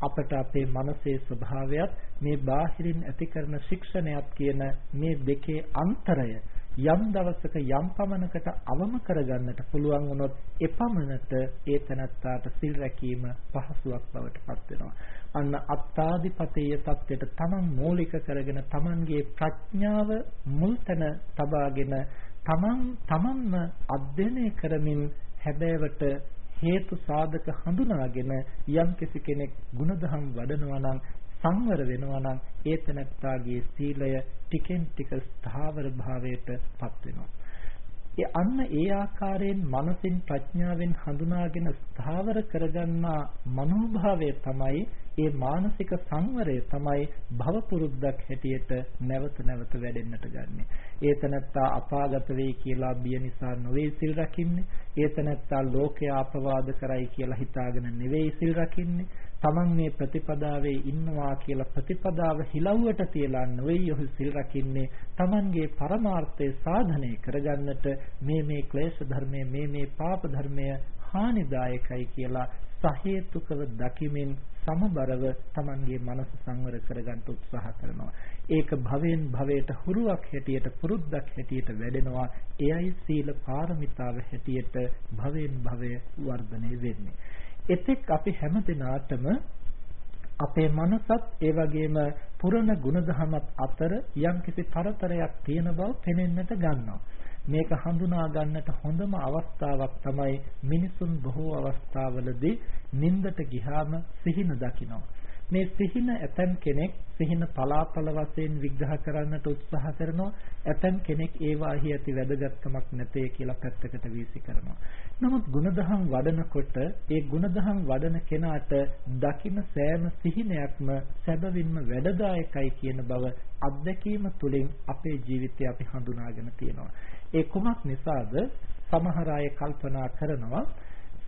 Speaker 2: අපට අපේ මනසේ ස්වභාවයත් මේ බාහිරින් ඇති කරන ශික්ෂණයත් කියන මේ දෙකේ අන්තරය යම් දවසක යම් පමණකට අවම කරගන්නට පුළුවන් වුණොත් එපමණට ඒ තනත්තාට සිල් රැකීම පහසුවක් බවට පත් වෙනවා. අන්න අත්තාදිපතේය தත්වෙට තමන් මූලික කරගෙන තමන්ගේ ප්‍රඥාව මුල්තන තබාගෙන තමන් තමන්ම අධ්‍යයනය කරමින් හැබෑවට හේතු සාධක හඳුනාගෙන යම් කෙනෙක් ಗುಣධම් වඩනවා නම් සංවර වෙනවා නම් ඒ තැනත්තාගේ සීලය ටිකෙන් ටික ස්ථාවර භාවයට පත් වෙනවා. ඒ අන්න ඒ ආකාරයෙන් මනසින් ප්‍රඥාවෙන් හඳුනාගෙන ස්ථාවර කරගන්නා මනෝභාවය තමයි ඒ මානසික සංවරය තමයි භව පුරුද්දක් හැටියට නැවත නැවත වැඩෙන්නට ගන්නෙ. ඒ තනත්තා අපාගත වෙයි කියලා බිය නිසා නොවේ සිල් රකින්නේ. ඒ තනත්තා ලෝකයා අපවාද කරයි කියලා හිතාගෙන නෙවෙයි සිල් රකින්නේ. Taman මේ ප්‍රතිපදාවේ ඉන්නවා කියලා ප්‍රතිපදාව හිලව්වට තියලා නෙවෙයි ඔහු සිල් රකින්නේ Tamanගේ පරමාර්ථය සාධනය කරගන්නට මේ මේ ක්ලේශ ධර්මය මේ මේ පාප ධර්මය හානිදායකයි කියලා සහේතුකව දකිමින් සමබරව Tamanගේ මනස සංවර කරගන්න උත්සාහ කරනවා. ඒක භවෙන් භවයට හුරුවක් හැටියට පුරුද්දක් හැටියට වැඩෙනවා. එයයි සීල පාරමිතාව හැටියට භවෙන් භවය වර්ධනය වෙන්නේ. එතෙක් අපි හැම දිනාටම අපේ මනසත් ඒ වගේම පුරණ ගුණධමත් අතර යම්කිසි පරතරයක් තියෙන බව පෙනෙන්නට ගන්නවා. මේක හඳුනා ගන්නට හොඳම අවස්ථාවක් තමයි මිනිසුන් බොහෝ අවස්ථාවලදී නින්දට ගියාම සිහින දකිනවා. මේ සිහින ඇතන් කෙනෙක් සිහින පලාපල වශයෙන් විග්‍රහ කරන්නට උත්සාහ කරනවා. ඇතන් කෙනෙක් ඒවාහි ඇති වැදගත්කමක් නැතේ කියලා පැත්තකට වීසි කරනවා. නමුත් ಗುಣදහම් වඩනකොට ඒ ಗುಣදහම් වඩන කෙනාට දකින සෑම සිහිනයක්ම සැබවින්ම වැඩදායකයි කියන බව අත්දැකීම තුළින් අපේ ජීවිතය අපි හඳුනාගෙන තියෙනවා. ඒ කුමක් නිසාද? සමහර අය කල්පනා කරනවා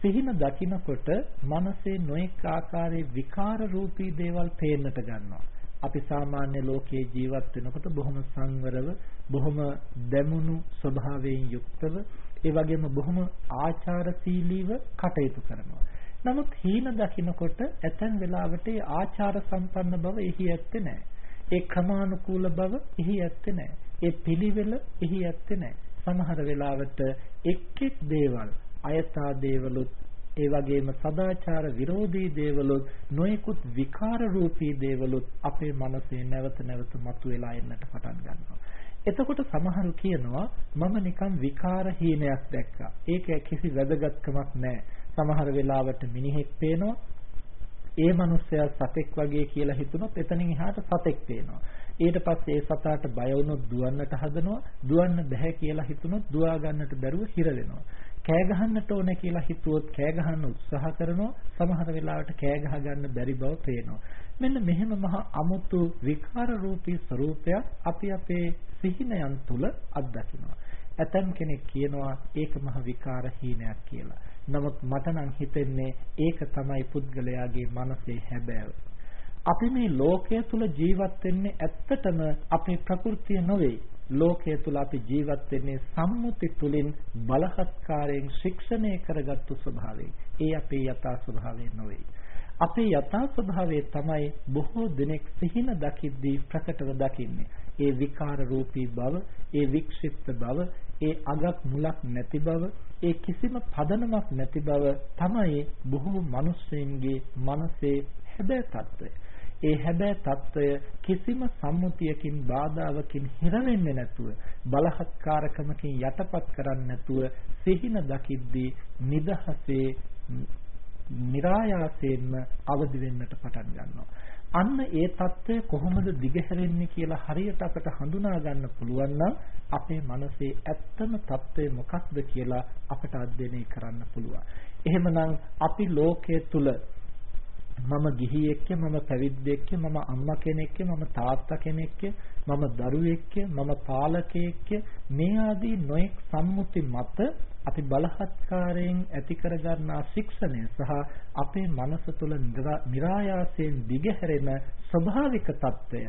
Speaker 2: සිහින දකිනකොට මනසේ නොඑක ආකාරයේ විකාර රූපී දේවල් පේන්නට ගන්නවා. අපි සාමාන්‍ය ලෝකයේ ජීවත් වෙනකොට බොහොම සංවරව, බොහොම දැමුණු ස්වභාවයෙන් යුක්තව, ඒ වගේම බොහොම ආචාරශීලීව කටයුතු කරනවා. නමුත් හීන දකිනකොට ඇතැම් වෙලාවට ඒ ආචාර සම්පන්න බව එහි ඇත්තේ නැහැ. ඒ ක්‍රමානුකූල බව එහි ඇත්තේ නැහැ. ඒ පිළිවෙල එහි ඇත්තේ නැහැ. සමහර වෙලාවට එක් එක් දේවල් අයථා දේවලුත් ඒ වගේම සදාචාර විරෝධී දේවලුත් නොයෙකුත් විකාර රූපී දේවලුත් අපේ මනසේ නැවත නැවත මතුවලා එන්නට පටන් ගන්නවා. එතකොට සමහරු කියනවා මම නිකන් විකාර හීනයක් දැක්කා. ඒක කිසි වැදගත්කමක් නැහැ. සමහර වෙලාවට මිනිහෙක් පේනවා. ඒ මිනිස්සයා සතෙක් වගේ කියලා හිතුනොත් එතනින් එහාට සතෙක් පේනවා. ඊට පස්සේ ඒ සතාට බය වුණොත් දුවන්නට හදනවා. දුවන්න බෑ කියලා හිතුනොත් දුවා ගන්නට බැරුව හිර වෙනවා. කෑ ගහන්නට ඕනේ කියලා හිතුවොත් කෑ ගහන්න උත්සාහ කරනවා. සමහර වෙලාවට කෑ ගහ ගන්න බැරි බව පේනවා. මෙන්න මෙහෙම මහා අමුතු විකාර රූපී ස්වરૂපයක් අපි අපේ සිහිනයන් තුල අත්දකිනවා. ඇතම් කෙනෙක් කියනවා ඒක මහ විකාර හීනයක් කියලා. නමුත් මට නම් හිතෙන්නේ ඒක තමයි පුද්ගලයාගේ මනසේ හැබෑව. අපි මේ ලෝකය තුල ජීවත් වෙන්නේ ඇත්තටම අපේ ප්‍රകൃතිය නොවේ. ලෝකයේ තුල අපි ජීවත් වෙන්නේ සම්මුති තුලින් බලහත්කාරයෙන් ශික්ෂණය කරගත්තු ස්වභාවයෙන්. ඒ අපේ යථා ස්වභාවය නොවේ. අපේ යථා ස්වභාවය තමයි බොහෝ දෙනෙක් සිහින දකිද්දී ප්‍රකටව දකින්නේ. ඒ විකාර රූපී බව, ඒ වික්ෂිප්ත බව, ඒ අගක් මුලක් නැති බව, ඒ කිසිම පදනමක් නැති බව තමයි බොහෝ මිනිස්සුන්ගේ මනසේ හැබෑ తত্ত্বය. ඒ හැබෑ తত্ত্বය කිසිම සම්මුතියකින් බාධාවකින් හිර වෙන්නේ නැතුව බලහත්කාරකමකින් යටපත් කරන්නේ නැතුව සිහින දකිද්දී නිදහසේ નિરાයාසයෙන්ම අවදි වෙන්නට පටන් ගන්නවා අන්න ඒ தত্ত্বය කොහොමද දිගහැරෙන්නේ කියලා හරියට අපට හඳුනා ගන්න පුළුවන් නම් අපේ මනසේ ඇත්තම தত্ত্বය මොකක්ද කියලා අපට අධ්‍යයනය කරන්න පුළුවන්. එහෙමනම් අපි ලෝකයේ තුල මම ගිහියෙක්ද මම පැවිද්දෙක්ද මම අම්මා කෙනෙක්ද මම තාත්තා කෙනෙක්ද මම දරුවෙක්ද මම පාලකයෙක්ද මේ ආදී නොඑක් සම්මුති මත අපි බලහත්කාරයෙන් ඇති කරගන්නා ශික්ෂණය සහ අපේ මනස තුළ નિરાයාසයෙන් දිගහැරෙන ස්වභාවික తত্ত্বය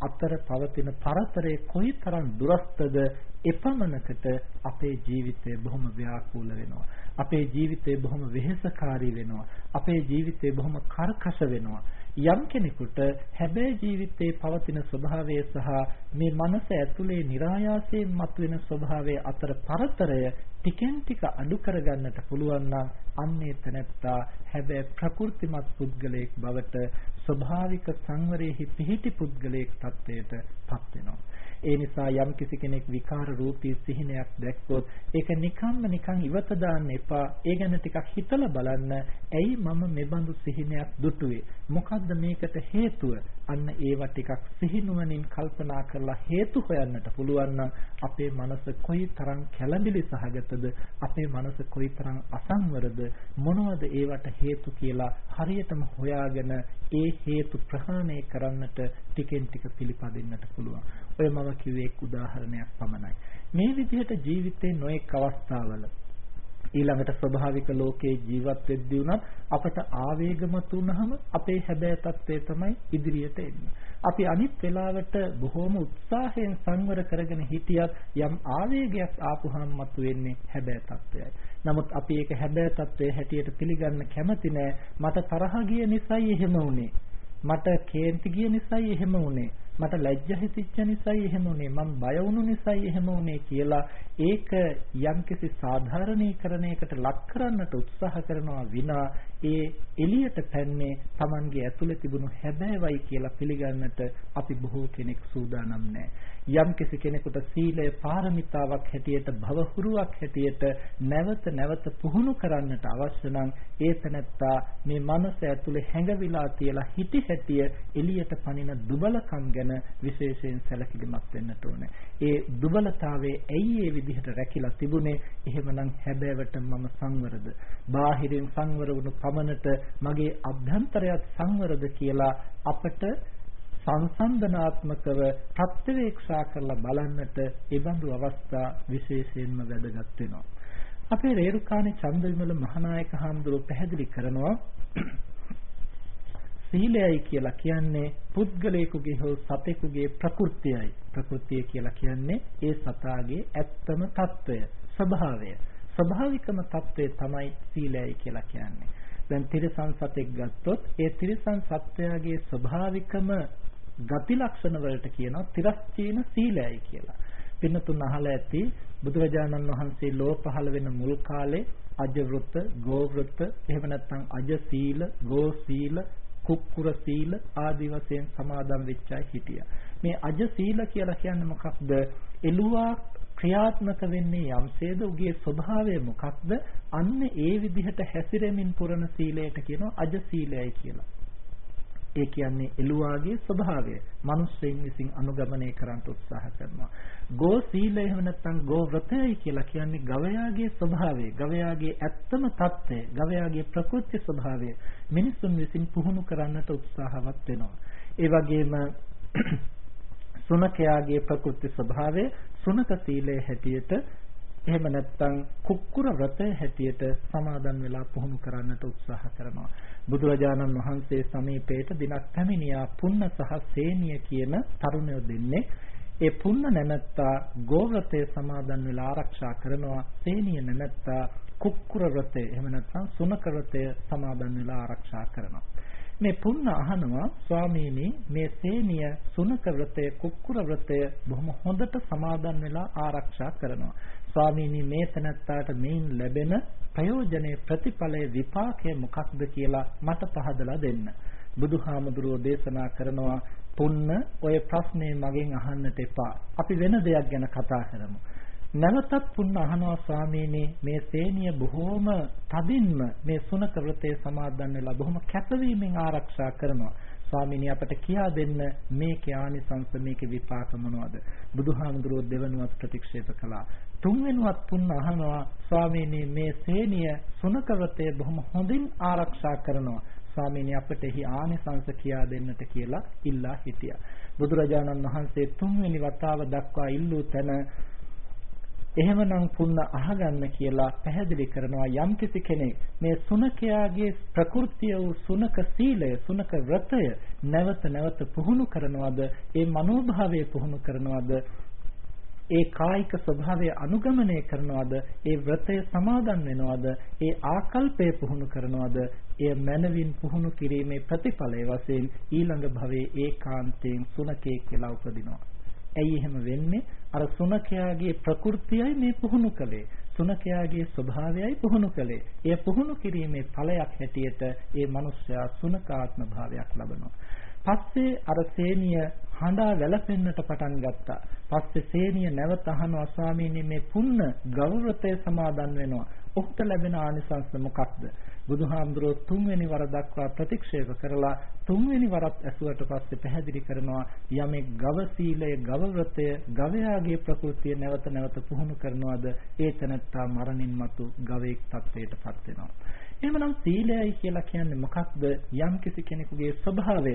Speaker 2: අතර පවතින පරතරය කොයිතරම් දුරස්තද එපමණකට අපේ ජීවිතය බොහොම ව්‍යාකූල වෙනවා. අපේ ජීවිතය බොහොම වෙහෙසකාරී වෙනවා. අපේ ජීවිතය බොහොම කර්කශ වෙනවා. යම් කෙනෙකුට හැබෑ ජීවිතයේ පවතින ස්වභාවය සහ මේ මනස ඇතුලේ નિરાයාසයෙන් මතුවෙන ස්වභාවය අතර පරතරය ටිකෙන් ටික අඩු කරගන්නට පුළුවන් නම් අන්නේ තැනැත්තා හැබෑ ප්‍රකෘතිමත් පුද්ගලයෙක් බවට ස්වභාවික සංවරයෙහි පිහිටි පුද්ගලයෙක් තත්වයට පත් වෙනවා. ඒ නිසා යම් කිසි කෙනෙක් විකාර රූපී සිහිනයක් දැක්කොත් ඒක නිකම්ම නිකන් ඉවත දාන්න එපා. ඒ ගැන ටිකක් හිතලා බලන්න. ඇයි මම මෙබඳු සිහිනයක් දුටුවේ? මොකද්ද මේකට හේතුව? අන්න ඒවා ටිකක් සිහිනුවණින් කල්පනා කරලා හේතු හොයන්නට පුළුවන් අපේ මනස කොයිතරම් කැළඹිලි සහගතද අපේ මනස කොයිතරම් අසංවරද මොනවද ඒවට හේතු කියලා හරියටම හොයාගෙන ඒ හේතු ප්‍රහාණය කරන්නට ටිකෙන් ටික පිළිපදින්නට පුළුවන්. ඔය මම කිව්වේ එක් උදාහරණයක් පමණයි. මේ විදිහට ජීවිතේ නොඑක් අවස්ථාවල ඊළඟට ස්වභාවික ලෝකයේ ජීවත් වෙද්දී උනත් අපට ආවේගමත් වුනහම අපේ හැබෑ තත්ත්වය තමයි ඉදිරියට එන්නේ. අපි අනිත් වෙලාවට බොහොම උත්සාහයෙන් සංවර කරගෙන හිටියත් යම් ආවේගයක් ආපුහම මතුවෙන්නේ හැබෑ තත්ත්වයයි. නමුත් අපි ඒක හැබෑ තත්ත්වයේ හැටියට පිළිගන්න කැමති නෑ. මට තරහ ගිය නිසායි එහෙම වුනේ. මට කේන්ති ගිය නිසායි එහෙම වුනේ. මට ලැජ්ජ හිතිච්ච නිසායි එහෙම වුනේ. මම බය වුණු නිසායි එහෙම වුනේ කියලා ඒක යම්කිසි සාධාරණීකරණයකට ලක් කරන්නට උත්සාහ කරනවා විනා ඒ එළියට පැන්නේ Tamanගේ ඇතුලේ තිබුණු හැබෑවයි කියලා පිළිගන්නට අපි බොහෝ කෙනෙක් සූදානම් නැහැ. යම් කිසි කෙනෙකුට සීලය පාරමිතාවක් හැටියට භවහුරුවක් හැටියට නැවත නැවත පුහුණු කරන්නට අවශ්‍ය නම් ඒ තැනැත්තා මේ මනස ඇතුලේ හැඟවිලා තියලා හිටි හැටිය එළියට පනින දුබලකම් ගැන විශේෂයෙන් සැලකිලිමත් වෙන්නට ඕනේ. ඒ දුබලතාවයේ ඇයි ඒ විදිහට රැකිලා තිබුණේ? එහෙමනම් හැබෑවට මම සංවරද? බාහිරින් සංවර වුණු පමණට මගේ අභ්‍යන්තරයත් සංවරද කියලා අපට සංසන්දනාත්මකව ප්‍රත්‍යවේක්ෂා කරලා බලන්නට ඒ බඳු අවස්ථා විශේෂයෙන්ම වැදගත් වෙනවා. අපේ රේරුකාණේ චන්දවිමල මහානායක හඳුරු පැහැදිලි කරනවා සීලයයි කියලා කියන්නේ පුද්ගලයෙකුගේ හෝ සතෙකුගේ ප්‍රകൃතියයි. ප්‍රകൃතිය කියලා කියන්නේ ඒ සතාගේ ඇත්තම తত্ত্বය, ස්වභාවය. ස්වභාවිකම తত্ত্বය තමයි සීලයයි කියලා කියන්නේ. දැන් තිරසන් සතෙක් ගත්තොත් ඒ තිරසන් සත්වයාගේ ස්වභාවිකම ගති ලක්ෂණ වලට කියනවා තිරස්චීන සීලයයි කියලා. පින්නතුන් අහලා ඇති බුදුරජාණන් වහන්සේ ලෝ පහළ වෙන මුල් කාලේ අජවෘත, ගෝවෘත, එහෙම නැත්නම් අජ සීල, ගෝ සීල, කුක්කුර සීල ආදී වශයෙන් සමාදන් වෙච්චයි හිටියා. මේ අජ සීල කියලා කියන්නේ මොකක්ද? එළුවා ක්‍රියාත්මක වෙන්නේ යම්සේද උගේ ස්වභාවය මොකක්ද? අන්න ඒ විදිහට හැසිරෙමින් පුරන සීලයට කියනවා අජ සීලයයි කියලා. ඒ කියන්නේ එළුවාගේ ස්වභාවය. මිනිස්සෙන් විසින් අනුගමනය කරන්න උත්සාහ කරනවා. ගෝ සීලය එහෙම නැත්නම් ගෝ ව්‍රතයයි කියලා කියන්නේ ගවයාගේ ස්වභාවය. ගවයාගේ ඇත්තම తත්වය, ගවයාගේ ප්‍රකෘති ස්වභාවය මිනිසුන් විසින් පුහුණු කරන්නට උත්සාහවත් වෙනවා. ඒ වගේම [clears throat] සුනකයාගේ ප්‍රකෘති ස්වභාවය සුනක සීලයේ හැටියට එහෙම නැත්නම් කුක්කුර ව්‍රතය හැටියට සමාදන් වෙලා පුහුණු කරන්නට උත්සාහ කරනවා. බුදුරජාණන් වහන්සේ සමීපයට දිනක් පැමිණියා පුන්න සහ සේනිය කියන තරුණයෝ දෙන්නේ ඒ පුන්න නැනත්තා ගෝවතේ සමාදන් වෙලා ආරක්ෂා කරනවා සේනිය නැනත්තා කුක්කුර වෘතය එහෙම නැත්නම් සුනක වෘතය සමාදන් වෙලා ආරක්ෂා කරනවා. මේ පුන්න අහනවා ස්වාමීනි මේ සේනිය සුනක වෘතය කුක්කුර වෘතය බොහොම හොඳට සමාදන් වෙලා ආරක්ෂා කරනවා. ස්වාමීනි මේ තනත්තාට මේන් ලැබෙන ප්‍රයෝජනේ ප්‍රතිඵලයේ විපාකය මොකක්ද කියලා මට පහදලා දෙන්න. බුදුහාමුදුරුවෝ දේශනා කරනවා පුන්න ඔය ප්‍රශ්නේ මගෙන් අහන්නට එපා. අපි වෙන දෙයක් ගැන කතා කරමු. නැවතත් පුන්න අහනවා ස්වාමීනි මේ සේනිය බොහෝම තදින්ම මේ සුනක වෘතේ සමාදන් වෙලා බොහොම කැපවීමෙන් ආරක්ෂා කරනවා. ස්වාමීනි අපට කියා දෙන්න මේකේ ආනිසංස මේකේ විපාක මොනවද? බුදුහාමුදුරුවෝ දෙවනුවත් ප්‍රතික්ෂේප කළා. තුන්වෙනුවත් පුන්න අහනවා ස්වාමීනි මේ සේනිය සුනක වෘතේ බොහොම හොඳින් ආරක්ෂා කරනවා. ස්වාමීනි අපට එහි ආනිසංස කියා දෙන්නට කියලා ඉල්ලා හිටියා. බුදුරජාණන් වහන්සේ තුන්වෙනි වතාව දක්වා ඉල්ලූ තැන එහෙමනම් පුන්න අහගන්න කියලා පැහැදිලි කරනවා යම්කිසි කෙනෙක් මේ සුනකයාගේ ප්‍රകൃතිය වූ සුනක සීලය සුනක ව්‍රතය නැවත නැවත පුහුණු කරනවද? ඒ මනෝභාවය පුහුණු කරනවද? ඒ කායික ස්වභාවය අනුගමනය කරනවද? ඒ ව්‍රතය සමාදන් වෙනවද? ඒ ආකල්පය පුහුණු කරනවද? එය මනවින් පුහුණු කිරීමේ ප්‍රතිඵලය වශයෙන් ඊළඟ භවයේ ඒකාන්තයෙන් සුනකයෙක් කියලා උපදිනවා. ඇයි එහෙම වෙන්නේ අර සුනකයාගේ ප්‍රകൃතියයි මේ පුහුණු කළේ සුනකයාගේ ස්වභාවයයි පුහුණු කළේ එය පුහුණු කිරීමේ ඵලයක් හැටියට ඒ මනුස්සයා සුනකාත්ම භාවයක් ලබනවා පස්සේ අර සේනිය හඬා වැළපෙන්නට පටන් ගත්තා. පස්සේ සේනිය නැවත අහනවා ස්වාමීනි මේ පුන්න ගෞරවතේ සමාදන් වෙනවා. ඔහුට ලැබෙන ආනිසංස මොකක්ද? බුදුහාමුදුරුවෝ තුන්වෙනි වර දක්වා ප්‍රතික්ෂේප කරලා තුන්වෙනි වරත් ඇසුවට පස්සේ පැහැදිලි කරනවා යමෙක් ගව සීලය, ගව වෘතය, ගවයාගේ ප්‍රകൃතිය නැවත නැවත පුහුණු කරනවාද ඒ තැනත්තා මරණින් මතු ගවයෙක් තත්වයටපත් වෙනවා. එහෙමනම් සීලයයි කියලා කියන්නේ මොකක්ද? යම්කිසි කෙනෙකුගේ ස්වභාවය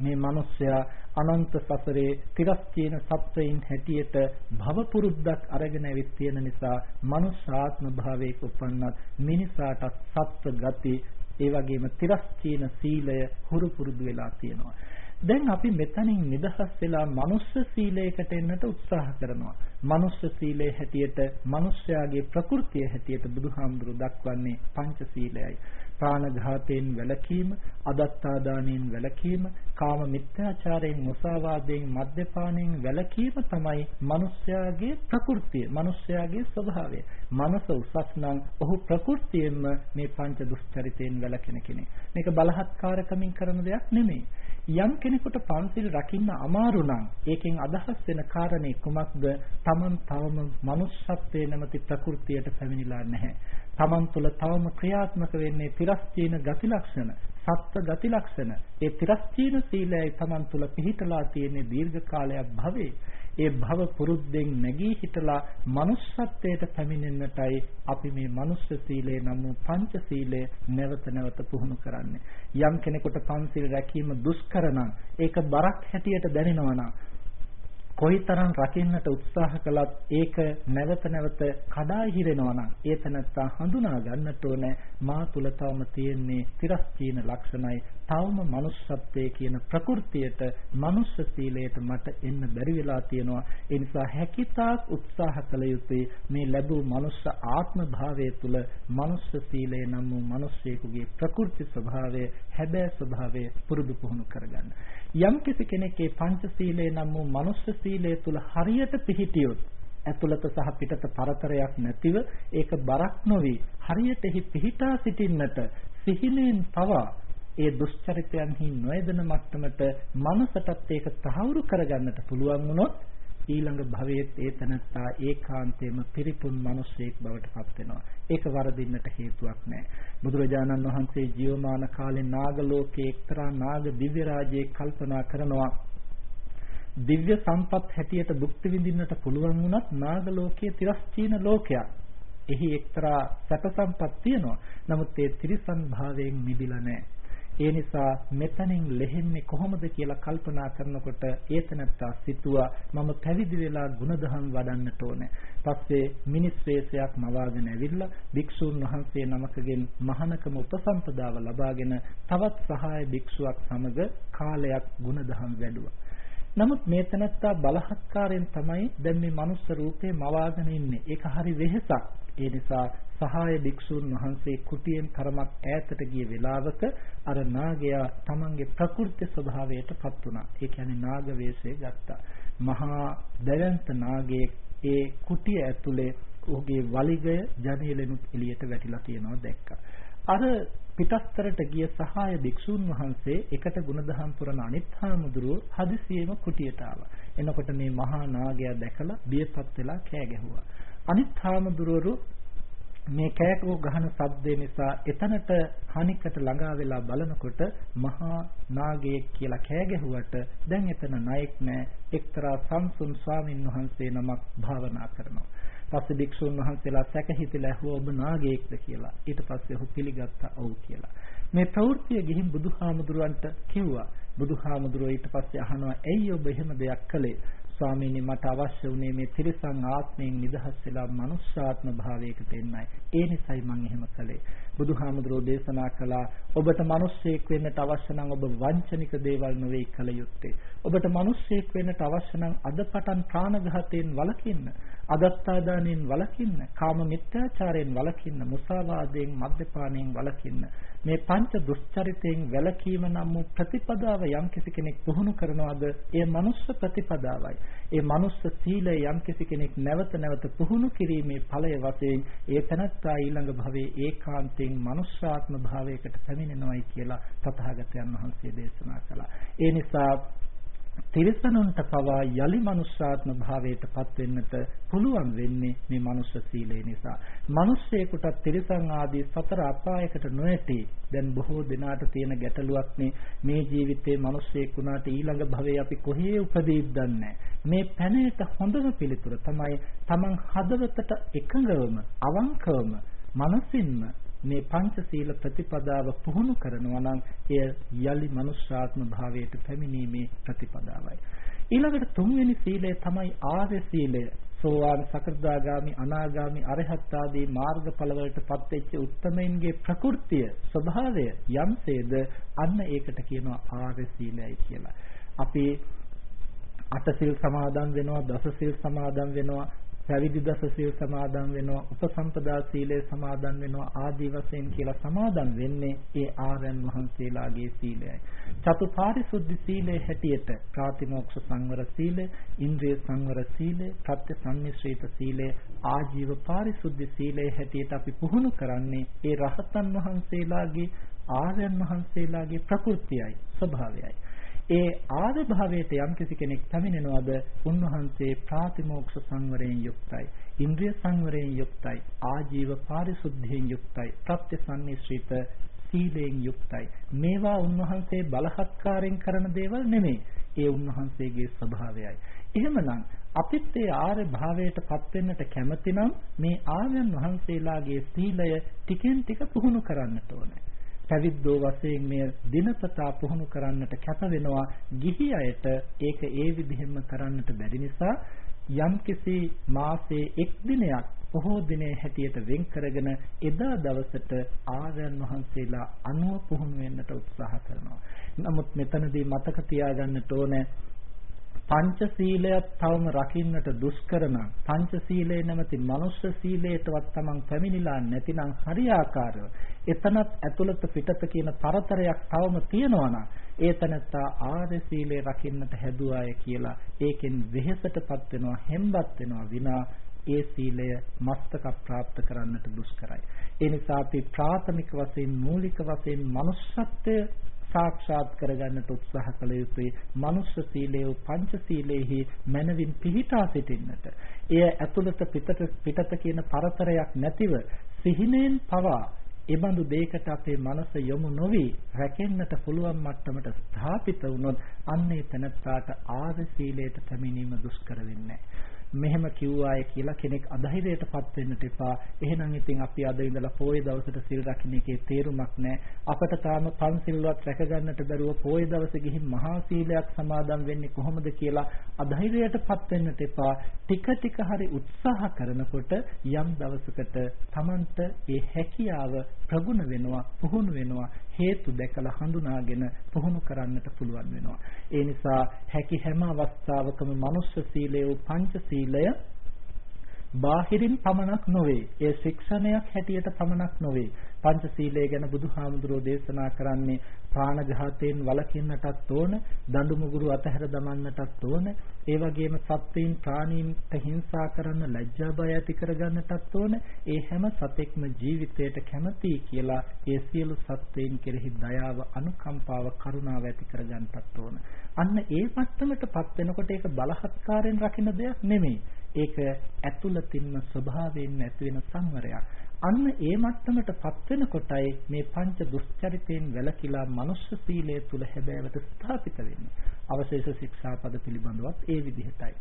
Speaker 2: මේ මිනිස්සයා අනන්ත සසරේ තිරස්චීන සත්වයින් හැටියට භව පුරුද්දක් අරගෙන ඇවිත් තියෙන නිසා මනුෂ්‍යාත්ම භාවයක උපන්නත් මිනිසාට සත්ව ගති ඒ වගේම තිරස්චීන සීලය හුරු පුරුදු වෙලා තියෙනවා. දැන් අපි මෙතනින් නිදහස් වෙලා මනුස්ස සීලයකට එන්නට උත්සාහ කරනවා. මනුස්ස සීලයේ හැටියට මිනිස්යාගේ ප්‍රകൃතිය හැටියට බුදුහාමුදුරු දක්වන්නේ පංච සීලයයි. ප්‍රාණඝාතයෙන් වැළකීම, අදත්තාදානයෙන් වැළකීම, කාම මිත්‍යාචාරයෙන්, මුසාවාදයෙන්, මද්යපානයෙන් වැළකීම තමයි මිනිස්යාගේ ප්‍රകൃතිය, මිනිස්යාගේ ස්වභාවය. මනස උසස් නම් ඔහු ප්‍රകൃතියෙන්ම මේ පංච දුස්චරිතයෙන් වැළකෙන කෙනෙක්. මේක බලහත්කාරකමින් කරන දෙයක් නෙමෙයි. යම් කෙනෙකුට පන්සිල් රකින්න අමාරු නම් ඒකෙන් අදහස් වෙන කාරණේ කුමක්ද? Taman තවම manussත්වයේ නැමැති ප්‍රകൃතියට පැමිණිලා නැහැ. Taman තුල තවම ක්‍රියාත්මක වෙන්නේ තිරස්චීන ගති ලක්ෂණ, සත්ත්ව ගති ලක්ෂණ. ඒ තිරස්චීන සීලයයි Taman තුල පිහිටලා තියෙන දීර්ඝ කාලයක් භවයේ ඒ භව පුරුද්දෙන් නැගී හිටලා manussත්වයට පැමිණෙන්නටයි අපි මේ manuss සීලය නම් වූ පංච සීලය නැවත නැවත පුහුණු කරන්නේ. යම් කෙනෙකුට පන්සිල් රැකීම දුෂ්කර නම් ඒක බරක් හැටියට දැනෙනවා නම් කොයිතරම් රකින්නට උත්සාහ කළත් ඒක නැවත නැවත කඩා හිරෙනවා නම් ඒ තනත්තා හඳුනා ගන්නට ඕනේ. මා තුල තවම තියෙන්නේ තිරස්චීන ලක්ෂණයි. තවම manussත්වයේ කියන ප්‍රകൃතියට manuss සීලයට මට එන්න බැරි වෙලා තියෙනවා. ඒ නිසා හැකිතාක් උත්සාහ කළ යුතුයි මේ ලැබූ manuss ආත්ම භාවය තුල manuss සීලය නම් වූ මිනිසෙකුගේ ප්‍රകൃති ස්වභාවය හැබෑ ස්වභාවය පුරුදු පුහුණු කරගන්න. යම් කෙනෙක් මේ පංචශීලයේ නම් වූ මනුස්ස සීලය තුල හරියට පිහිටියොත් ඇතුළත සහ පිටත පරතරයක් නැතිව ඒක බරක් නොවි හරියට එහි පිහිටා සිටින්නට සිහිනෙන් පවා ඒ දුෂ්චරිතයන්හි නොයදෙන මට්ටමට මනසටත් ඒක තහවුරු කරගන්නට පුළුවන් වුණොත් ඊළඟ භවයේත් ඒ තනත්තා ඒකාන්තයෙන්ම පිරිපුන් මිනිසෙක් බවට පත් වෙනවා. ඒක වරදින්නට හේතුවක් නැහැ. බුදුරජාණන් වහන්සේ ජීවමාන කාලේ නාග ලෝකයේ එක්තරා නාග දිව්‍ය රාජයෙක් කල්පනා කරනවා දිව්‍ය සම්පත් හැටියට භුක්ති විඳින්නට පුළුවන් වුණත් නාග ලෝකයේ තිරස්චීන ලෝකයක්. එහි එක්තරා සැප සම්පත් තියෙනවා. නමුත් ඒ තිරිසන් භාවයෙන් මිදිලා නැහැ. ඒ නිසා මෙතනින් ලෙහෙන්නේ කොහොමද කියලා කල්පනා කරනකොට ඒතනත්තා සිතුවා මම පැවිදි වෙලා ಗುಣධම් වඩන්නට ඕනේ. පස්සේ මිනිස් වෙස්යක් මවාගෙන ඇවිල්ලා භික්ෂුන් වහන්සේ නමකගෙන් මහානකම උපසම්පදාව ලබාගෙන තවත් සහාය භික්ෂුවක් සමග කාලයක් ಗುಣධම් වැඩුවා. නමුත් මේ තනත්තා බලහත්කාරයෙන් තමයි දැන් මේ මනුස්ස රූපේ මවාගෙන ඉන්නේ. ඒක හරි වෙහෙසක්. ඒ නිසා සහාය භික්ෂුන් වහන්සේ කුටියෙන් තරමක් ඈතට ගිය වෙලාවක අර නාගයා තමන්ගේ ප්‍රකෘති ස්වභාවයටපත් වුණා. ඒ කියන්නේ නාග වේශය ගත්තා. මහා දැවැන්ත නාගයේ ඒ කුටිය ඇතුලේ ඔහුගේ වලිගය ජනේලෙනුත් එළියට වැටිලා තියෙනවා දැක්කා. අර පිටස්තරට ගිය සහාය භික්ෂුන් වහන්සේ එකට ගුණධම් පුරන අනිත් හාමුදුරුව හදිසියෙම කුටියට ආවා. එනකොට මේ මහා නාගයා දැකලා බියපත් වෙලා කෑ ගැහුවා. අනිත් හාමුදුරුවරු මේ කෑකෝ ගහන ශබ්දේ නිසා එතනට හනිකට ළඟා වෙලා බලනකොට මහා නාගයෙක් කියලා කෑ ගැහුවට දැන් එතන ණයෙක් නෑ එක්තරා සංසුන් ස්වාමින් වහන්සේ නමක් භාවනා කරනවා. පස්සේ භික්ෂුන් වහන්සේලා සැක හිතලා ඇහුවා ඔබ නාගයෙක්ද කියලා. ඊට පස්සේ ඔහු පිළිගත්තා ඔව් කියලා. මේ ප්‍රවෘත්තිය ගිහින් බුදුහාමුදුරුවන්ට කිව්වා. බුදුහාමුදුරුවෝ ඊට පස්සේ අහනවා ඇයි ඔබ එහෙම දෙයක් කළේ? ස්වාමීනි මට අවශ්‍ය වුණේ මේ තිරිසන් ආත්මයෙන් නිදහස් වෙලා මනුෂ්‍යාත්ම භාවයකට එන්නයි. ඒ නිසයි මම එහෙම කළේ. බුදුහාමුදුරෝ දේශනා කළා ඔබට මිනිස්සෙක් වෙන්නට අවශ්‍ය නම් ඔබ වංචනික දේවල් නොවේ කළ යුත්තේ. ඔබට මිනිස්සෙක් වෙන්නට අවශ්‍ය නම් අදපටන් ප්‍රාණඝාතයෙන් වළකින්න. අදත්තාදානයෙන් වළකින්න, කාම මිත්‍යාචාරයෙන් වළකින්න, මුසාවාදයෙන්, මද්යපානයෙන් වළකින්න. මේ පංච දුස්චරිතයෙන් වැළකීම නම් වූ ප්‍රතිපදාව යම් කෙනෙක් පුහුණු කරනවාද, එය මනුස්ස ප්‍රතිපදාවයි. ඒ මනුස්ස සීලය යම් කෙනෙක් නැවත නැවත පුහුණු කිරීමේ ඵලය වශයෙන් ඒ තනත්තා ඊළඟ භවයේ ඒකාන්තයෙන් මනුෂ්‍යාත්ම භාවයකට පැමිණෙනවයි කියලා තථාගතයන් වහන්සේ දේශනා කළා. ඒ නිසා තිරිසනුන්ට පවා යලි මනුෂ්‍යාත්ම භාවයට පත් වෙන්නට පුළුවන් වෙන්නේ මේ මනුෂ්‍ය සීලය නිසා. මිනිස්සෙකුට තිරිසන් ආදී සතර අපායකට නොඇති. දැන් බොහෝ දෙනාට තියෙන ගැටලුවක් මේ ජීවිතේ මිනිස්සෙක් වුණාට ඊළඟ භවයේ අපි කොහේ උපදීද දන්නේ මේ පැනේට හොඳම පිළිතුර තමයි Taman හදවතට එකඟවම අවංකවම මනසින්ම මේ පංචශීල ප්‍රතිපදාව පුහුණු කරනවා නම් එය යලි මනුෂ්‍යාත්ම භාවයට පැමිණීමේ ප්‍රතිපදාවයි. ඊළඟට තුන්වෙනි සීලය තමයි ආර්ය සීලය. සෝවාන් සකෘදාගාමි අනාගාමි අරහත් ආදී මාර්ගඵල වලටපත් වෙච්ච උත්තමයින්ගේ ප්‍රകൃතිය ස්වභාවය යම්සේද අන්න ඒකට කියනවා ආර්ය සීලයයි කියලා. අපි අටසිල් සමාදන් වෙනවා දසසිල් සමාදන් වෙනවා පැවිදි දස සීල් සමාදන් වෙනවා උපසම්පදා සීලය සමාදන් වෙනවා ආදී වශයෙන් කියලා සමාදන් වෙන්නේ ඒ ආර්යයන් වහන්සේලාගේ සීලයයි. චතුපාරිශුද්ධ සීලය හැටියට ප්‍රාතිමෝක්ෂ සංවර සීලය ඉන්ද්‍රිය සංවර සීලය ප්‍රත්‍ය සම්මිශ්‍රිත සීලය ආජීව පාරිශුද්ධ සීලය හැටියට අපි පුහුණු කරන්නේ ඒ රහතන් වහන්සේලාගේ ආර්යයන් වහන්සේලාගේ ප්‍රകൃතියයි ස්වභාවයයි. ඒ ආර්ය භාවයට යම්කිසි කෙනෙක් පැමිණෙනවද උන්වහන්සේ ප්‍රාතිමෝක්ෂ සංවරයෙන් යුක්තයි ඉන්ද්‍රිය සංවරයෙන් යුක්තයි ආජීව පාරිශුද්ධියෙන් යුක්තයි ප්‍රත්‍ය සම්නිශ්‍රිත සීලයෙන් යුක්තයි. මේවා උන්වහන්සේ බලහත්කාරයෙන් කරන දේවල් නෙමෙයි. ඒ උන්වහන්සේගේ ස්වභාවයයි. එහෙමනම් අපිත් ඒ ආර්ය භාවයට පත් වෙන්නට කැමති නම් මේ ආර්යයන් වහන්සේලාගේ සීලය ටිකෙන් ටික පුහුණු කරන්නට ඕනේ. පැවිද්දෝ වශයෙන් මෙය දිනපතා පුහුණු කරන්නට කැප වෙනවා ගිහි අයට ඒක ඒ විදිහෙම කරන්නට බැරි නිසා යම්කිසි මාසයේ එක් දිනයක් පොහෝ දිනේ හැටියට වෙන් කරගෙන එදා දවසට ආර්යයන් වහන්සේලා අනුව පුහුණු වෙන්නට උත්සාහ කරනවා. නමුත් මෙතනදී මතක තියාගන්නට ඕනේ පංචශීලයක් තවම රකින්නට දුෂ්කර නම් පංචශීලයේ නැමැති මනුෂ්‍ය සීලයටවත් Taman පැමිණිලා නැතිනම් හරියාකාරව එතනත් ඇතුළත පිටත කියන තරතරයක් තවම තියෙනවා නම් ඒ තනත්තා ආර්ය සීලය රකින්නට හැදුවාය කියලා ඒකෙන් වෙහෙසටපත් වෙනවා හෙම්බත් වෙනවා විනා ඒ සීලය මස්තක ප්‍රාප්ත කරන්නට දුෂ්කරයි. ඒ නිසා අපි ප්‍රාථමික වශයෙන් මූලික වශයෙන් manussත්වය සාක්ෂාත් කරගන්නට උත්සාහ කළ යුතුයි. මනුෂ්‍ය සීලය පංච සීලෙහි මනවින් පිහිටා සිටින්නට. එය ඇතුළත පිටත පිටත කියන පරතරයක් නැතිව සිහිනෙන් පවා එබඳු දෙයකට අපේ මනස යොමු නොවි රැකෙන්නට පුළුවන් මට්ටමට ස්ථාපිත වුණොත් අන්නේ තැනත්තාට ආර්ය සීලයට පැමිණීම දුෂ්කර වෙන්නේ නැහැ. මෙහෙම කිව්වාය කියලා කෙනෙක් අධෛර්යයටපත් වෙන්නට එපා. එහෙනම් ඉතින් අපි අද ඉඳලා පොයේ දවසට සිල් රකින්න එකේ තේරුමක් නැහැ. අපට තාම පන්සිල්වත් රැකගන්නට බැරුව පොයේ දවසේ ගිහින් මහා සීලයක් සමාදන් වෙන්නේ කොහොමද කියලා අධෛර්යයටපත් වෙන්නට එපා. ටික ටික හරි උත්සාහ කරනකොට යම් දවසකට Tamanට ඒ හැකියාව ප්‍රගුණ වෙනවා, පුහුණු වෙනවා. හේතු දැකලා හඳුනාගෙන පුහුණු කරන්නට පුළුවන් වෙනවා. ඒ නිසා හැකි හැම අවස්ථාවකම මනුෂ්‍ය සීලය වූ පංච සීලය බාහිරින් පමණක් නොවේ. ඒ ශික්ෂණයක් හැටියට පමණක් නොවේ. පංචශීලය ගැන බුදුහාමුදුරෝ දේශනා කරන්නේ ප්‍රාණඝාතයෙන් වළකින්නටත් ඕන, දඬු මුගුරු අතහැර දමන්නටත් ඕන, ඒ වගේම සත්වයින් ප්‍රාණීන්ට හිංසා කරන්න ලැජ්ජා බය ඇති කරගන්නටත් ඕන. ඒ හැම සතෙක්ම ජීවිතයට කැමතියි කියලා ඒ සියලු සත්වයින් කෙරෙහි දයාව, අනුකම්පාව, කරුණාව ඇති කරගන්නටත් ඕන. අන්න ඒ මට්ටමටපත් වෙනකොට ඒක බලහත්කාරයෙන් රකින්න දෙයක් නෙමෙයි. ඒක ඇතුළතින්ම ස්වභාවයෙන් ඇති වෙන සංවරයක්. අන්න ඒ මට්ටමටපත් වෙනකොටයි මේ පංච දුස්චරිතයෙන් වැළකීලා මනුෂ්‍ය සීලය තුල හැබෑවට ස්ථාපිත වෙන්නේ. අවශේෂ ශික්ෂාපද පිළිබඳවත් ඒ විදිහටයි.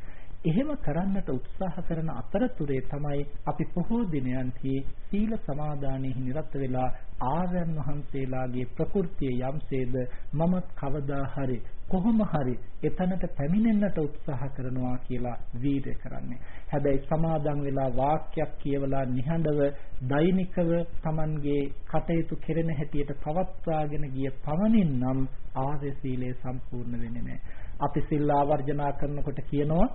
Speaker 2: එහෙම කරන්නට උත්සාහ කරන අතරතුරේ තමයි අපි පොහෝ දිනයන්හි සීල සමාදානයේ නිරත වෙලා ආර්යයන් වහන්සේලාගේ ප්‍රകൃතිය යම්සේද මම කවදා හරි කොහොම හරි එතනට පැමිණෙන්නට උත්සාහ කරනවා කියලා වීරය කරන්නේ. හැබැයි සමාදන් වෙලා වාක්‍යයක් කියවලා නිහඬව දෛනිකව Tamanගේ කටයුතු කෙරෙන හැටියට පවත්වාගෙන ගිය පමණින් නම් ආර්ය සීලය සම්පූර්ණ වෙන්නේ නැහැ. අපි සිල් ආවර්ජනා කරනකොට කියනවා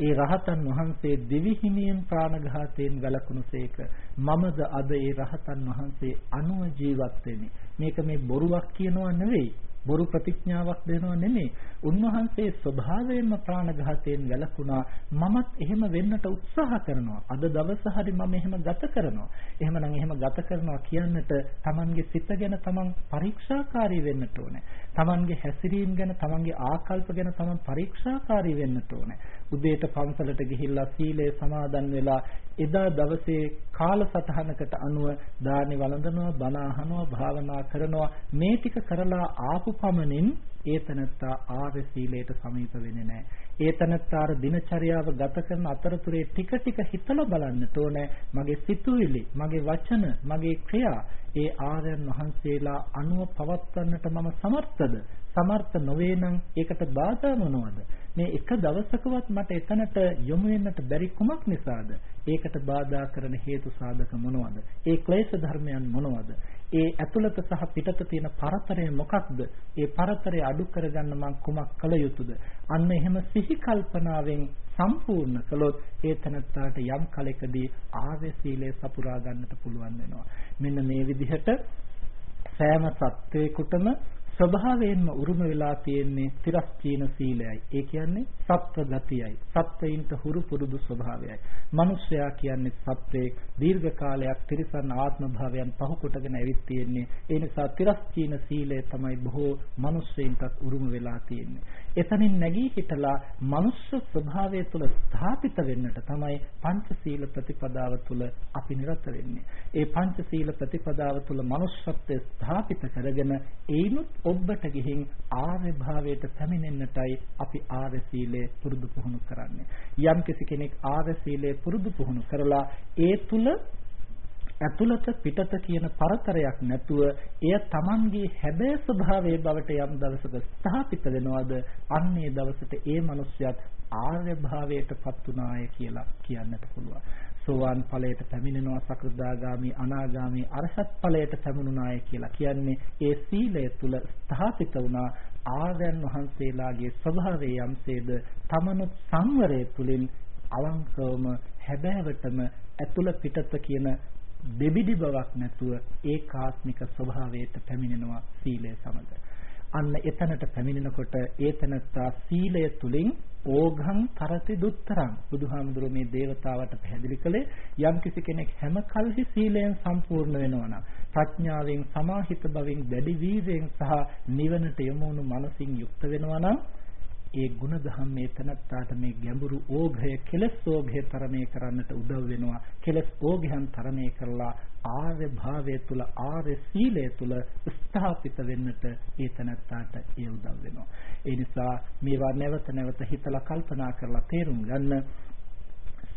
Speaker 2: ඒ රහතන් වහන්සේ දෙවිහිමියෙන් ප්‍රාණඝාතයෙන් වැළකුණුසේක මමද අද ඒ රහතන් වහන්සේ අනුව ජීවත් වෙමි මේක මේ බොරුවක් කියනවා නෙවෙයි බොරු ප්‍රතිඥාවක් දෙනව නෙමෙයි. උන්වහන්සේ ස්වභාවයෙන්ම ප්‍රාණඝාතයෙන් වැළකුණා. මමත් එහෙම වෙන්නට උත්සාහ කරනවා. අද දවස හරි මම එහෙම ගත කරනවා. එහෙමනම් එහෙම ගත කරනවා කියන්නට Tamanගේ සිත ගැන Taman පරීක්ෂාකාරී වෙන්නට ඕනේ. Tamanගේ හැසිරීම ගැන Tamanගේ ආකල්ප ගැන Taman පරීක්ෂාකාරී වෙන්නට ඕනේ. උදේට පන්සලට ගිහිල්ලා සීලය සමාදන් වෙලා එදා දවසේ කාලසටහනකට අනුව දානි වළඳනවා බණ අහනවා භාවනා කරනවා මේ ටික කරලා ආපු පමණින් ඒතනත්තා ආර්ය සීලයට සමීප වෙන්නේ නැහැ. ඒතනත්තාර දිනචරියාව ගත කරන අතරතුරේ ටික ටික හිතලා බලන්නට ඕනේ මගේ සිතුවිලි, මගේ වචන, මගේ ක්‍රියා ඒ ආර්යයන් වහන්සේලා අනුව පවත්වන්නට මම සමර්ථද? සමර්ථ නොවේ නම් ඒකට බාධා මොනවද? මේ එක දවසකවත් මට එතනට යොමු වෙන්නට බැරි කුමක් නිසාද? ඒකට බාධා කරන හේතු සාධක මොනවද? ඒ ක්ලේශ ධර්මයන් මොනවද? ඒ ඇතුළත සහ පිටත තියෙන පරතරය මොකක්ද? ඒ පරතරය අඩු කරගන්න මම කුමක් කළ යුතුද? අන්න එහෙම සිහි කල්පනාවෙන් සම්පූර්ණ කළොත් ඒ තනත්තාට යම් කලෙකදී ආර්ය සීලය සපුරා ගන්නට පුළුවන් වෙනවා. මෙන්න මේ විදිහට සෑම සත්වයකටම ස්වභාවයෙන්ම උරුම වෙලා තියෙන්නේ තිරස්චීන සීලයයි. ඒ කියන්නේ සත්ව ගතියයි. සත්වයින්ට හුරු පුරුදු ස්වභාවයයි. මිනිසයා කියන්නේ සත්වයේ දීර්ඝ කාලයක් තිරිසන් ආත්ම භාවයන් පහු කොටගෙන ඇවිත් තියෙන්නේ. ඒ නිසා තිරස්චීන සීලය තමයි බොහෝ මිනිස්සෙයින්ටත් උරුම වෙලා තියෙන්නේ. එතනින් නැගී හිටලා මනුෂ්‍ය ස්වභාවය තුළ ස්ථාපිත වෙන්නට තමයි පංචශීල ප්‍රතිපදාව තුළ අපි නිරත වෙන්නේ. ඒ පංචශීල ප්‍රතිපදාව තුළ මනුෂ්‍යත්වය ස්ථාපිත කරගෙන ඒනුත් ඔබට ගිහින් ආර්ය භාවයට පැමිණෙන්නටයි අපි ආර්ය සීලය පුරුදු පුහුණු කරන්නේ. යම් කෙනෙක් ආර්ය සීලය පුරුදු පුහුණු කරලා ඒ තුල ඇතුළත පිටත කියන පරතරයක් නැතුව එය Tamanගේ හැබෑ ස්වභාවයේ බවට යම් දවසක ස්ථාපිත වෙනවද අන්නේ දවසට ඒ මිනිස්යාත් ආර්ය භාවයටපත් උනාය කියලා කියන්නට පුළුවන්. සෝවාන් ඵලයට පැමිණෙනවා සකෘදාගාමි අනාගාමි අරහත් ඵලයට පැමුණුනාය කියලා කියන්නේ ඒ සීලය තුල ස්ථාපිත වුණා ආර්යයන් වහන්සේලාගේ ස්වභාවය යම්සේද තමනුත් සංවරය තුලින් අවංකවම හැබෑවටම ඇතුළ පිටත කියන දෙබිඩි බවක් නැතුව ඒකාත්මික ස්වභාවයට පැමිණෙනවා සීලය සමග. අන්න එතනට පැමිණෙනකොට ඒතනත්තා සීලය තුලින් ඕඝං තරති දුත්තරං. බුදුහාමුදුරුවෝ මේ దేవතාවට පැහැදිලි කළේ යම්කිසි කෙනෙක් හැම කල්හි සීලයෙන් සම්පූර්ණ වෙනවා නම් ප්‍රඥාවෙන් සමාහිත බවින් දැඩි වීර්යයෙන් සහ නිවනට යොමු වුණු මනසින් යුක්ත වෙනවා නම් ඒ ಗುಣධම් මේ තනත්තාට මේ ගැඹුරු ඕඝය කෙලස් ඕඝය තරණය කරන්නට උදව් වෙනවා. කෙලස් ඕඝයන් තරණය කරලා ආර්ය භාවය තුල ආර්ය සීලය තුල ස්ථාපිත වෙන්නට ඒ තනත්තාට ඒ උදව් වෙනවා. ඒ නිසා මේවා නැවත නැවත හිතලා කල්පනා කරලා තේරුම් ගන්න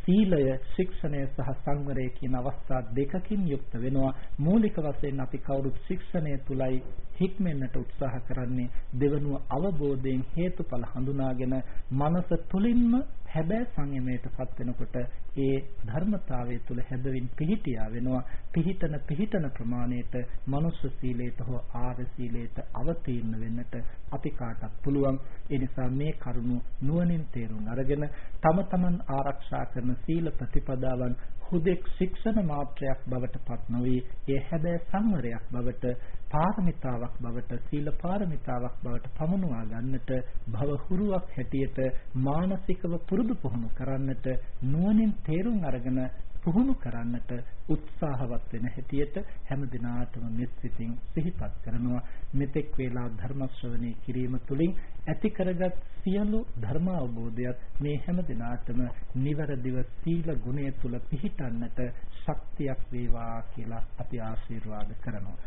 Speaker 2: සීලය ශික්ෂණය සහ සංවරය කියන අවස්ථා දෙකකින් යුක්ත වෙනවා. මූලික වශයෙන් අපි කවුරුත් ශික්ෂණය තුලයි හික්මෙන්නට උත්සාහ කරන්නේ. දෙවනුව අවබෝධයෙන් හේතුඵල හඳුනාගෙන මනස තුලින්ම හැබෑ සංයමයටපත් වෙනකොට ඒ ධර්මතාවය තුළ හැදවින් පිහිටියා වෙනවා. පිහිටන පිහිටන ප්‍රමාණයට මනුෂ්‍ය සීලයට හෝ ආර්ය සීලයට අවතීර්ණ වෙන්නට අපි කාටත් පුළුවන්. ඒ නිසා මේ කරුණු නුවණින් තේරුම් අරගෙන තම තමන් ආරක්ෂා කරන සීල ප්‍රතිපදාවන් හුදෙක් ශික්ෂණ මාත්‍රයක් බවට පත් නොවේ ඒ හැබෑ සංවරයක් බවට පාරමිතාවක් බවට සීල පාරමිතාවක් බවට පමුණවා ගන්නට භව හුරුවක් හැටියට මානසිකව පුරුදු පුහුණු කරන්නට නුවණින් තේරුම් අරගෙන පුහුණු කරන්නට උත්සාහවත් වෙන හැටියට හැම දිනාටම මෙත් සිතින් සිහිපත් කරනවා. මෙතෙක් වේලා ධර්ම ශ්‍රවණය කිරීම තුළින් ඇති කරගත් සියලු ධර්ම අවබෝධයත් මේ හැම දිනාටම නිවැරදිව සීල ගුණය තුල පිහිටන්නට ශක්තියක් වේවා කියලා අපි ආශිර්වාද කරනවා.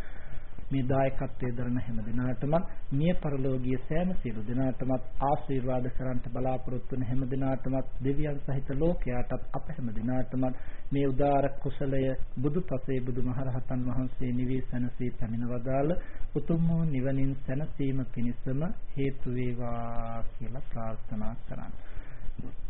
Speaker 2: මේ දායකත්වයේ දරන හැම දිනාටම මිය පරලෝකීය සෑම සියලු දිනාටම ආශිර්වාද කරන්ට බලාපොරොත්තු වන හැම දිනාටම දෙවියන් සහිත ලෝකයාටත් අප හැම දිනාටම මේ උදාර කුසලය බුදුපසේ බුදුමහරහතන් වහන්සේ නිවී සැනසී පැමිණවදාල උතුම් වූ නිවනින් සැනසීම පිණිසම හේතු වේවා කියලා ප්‍රාර්ථනා කරන්නේ.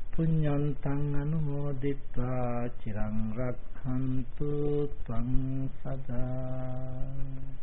Speaker 2: පුඤ්ඤන්තං අනුමෝදිත්වා චිරං රක්ඛන්තු ත්වං සදා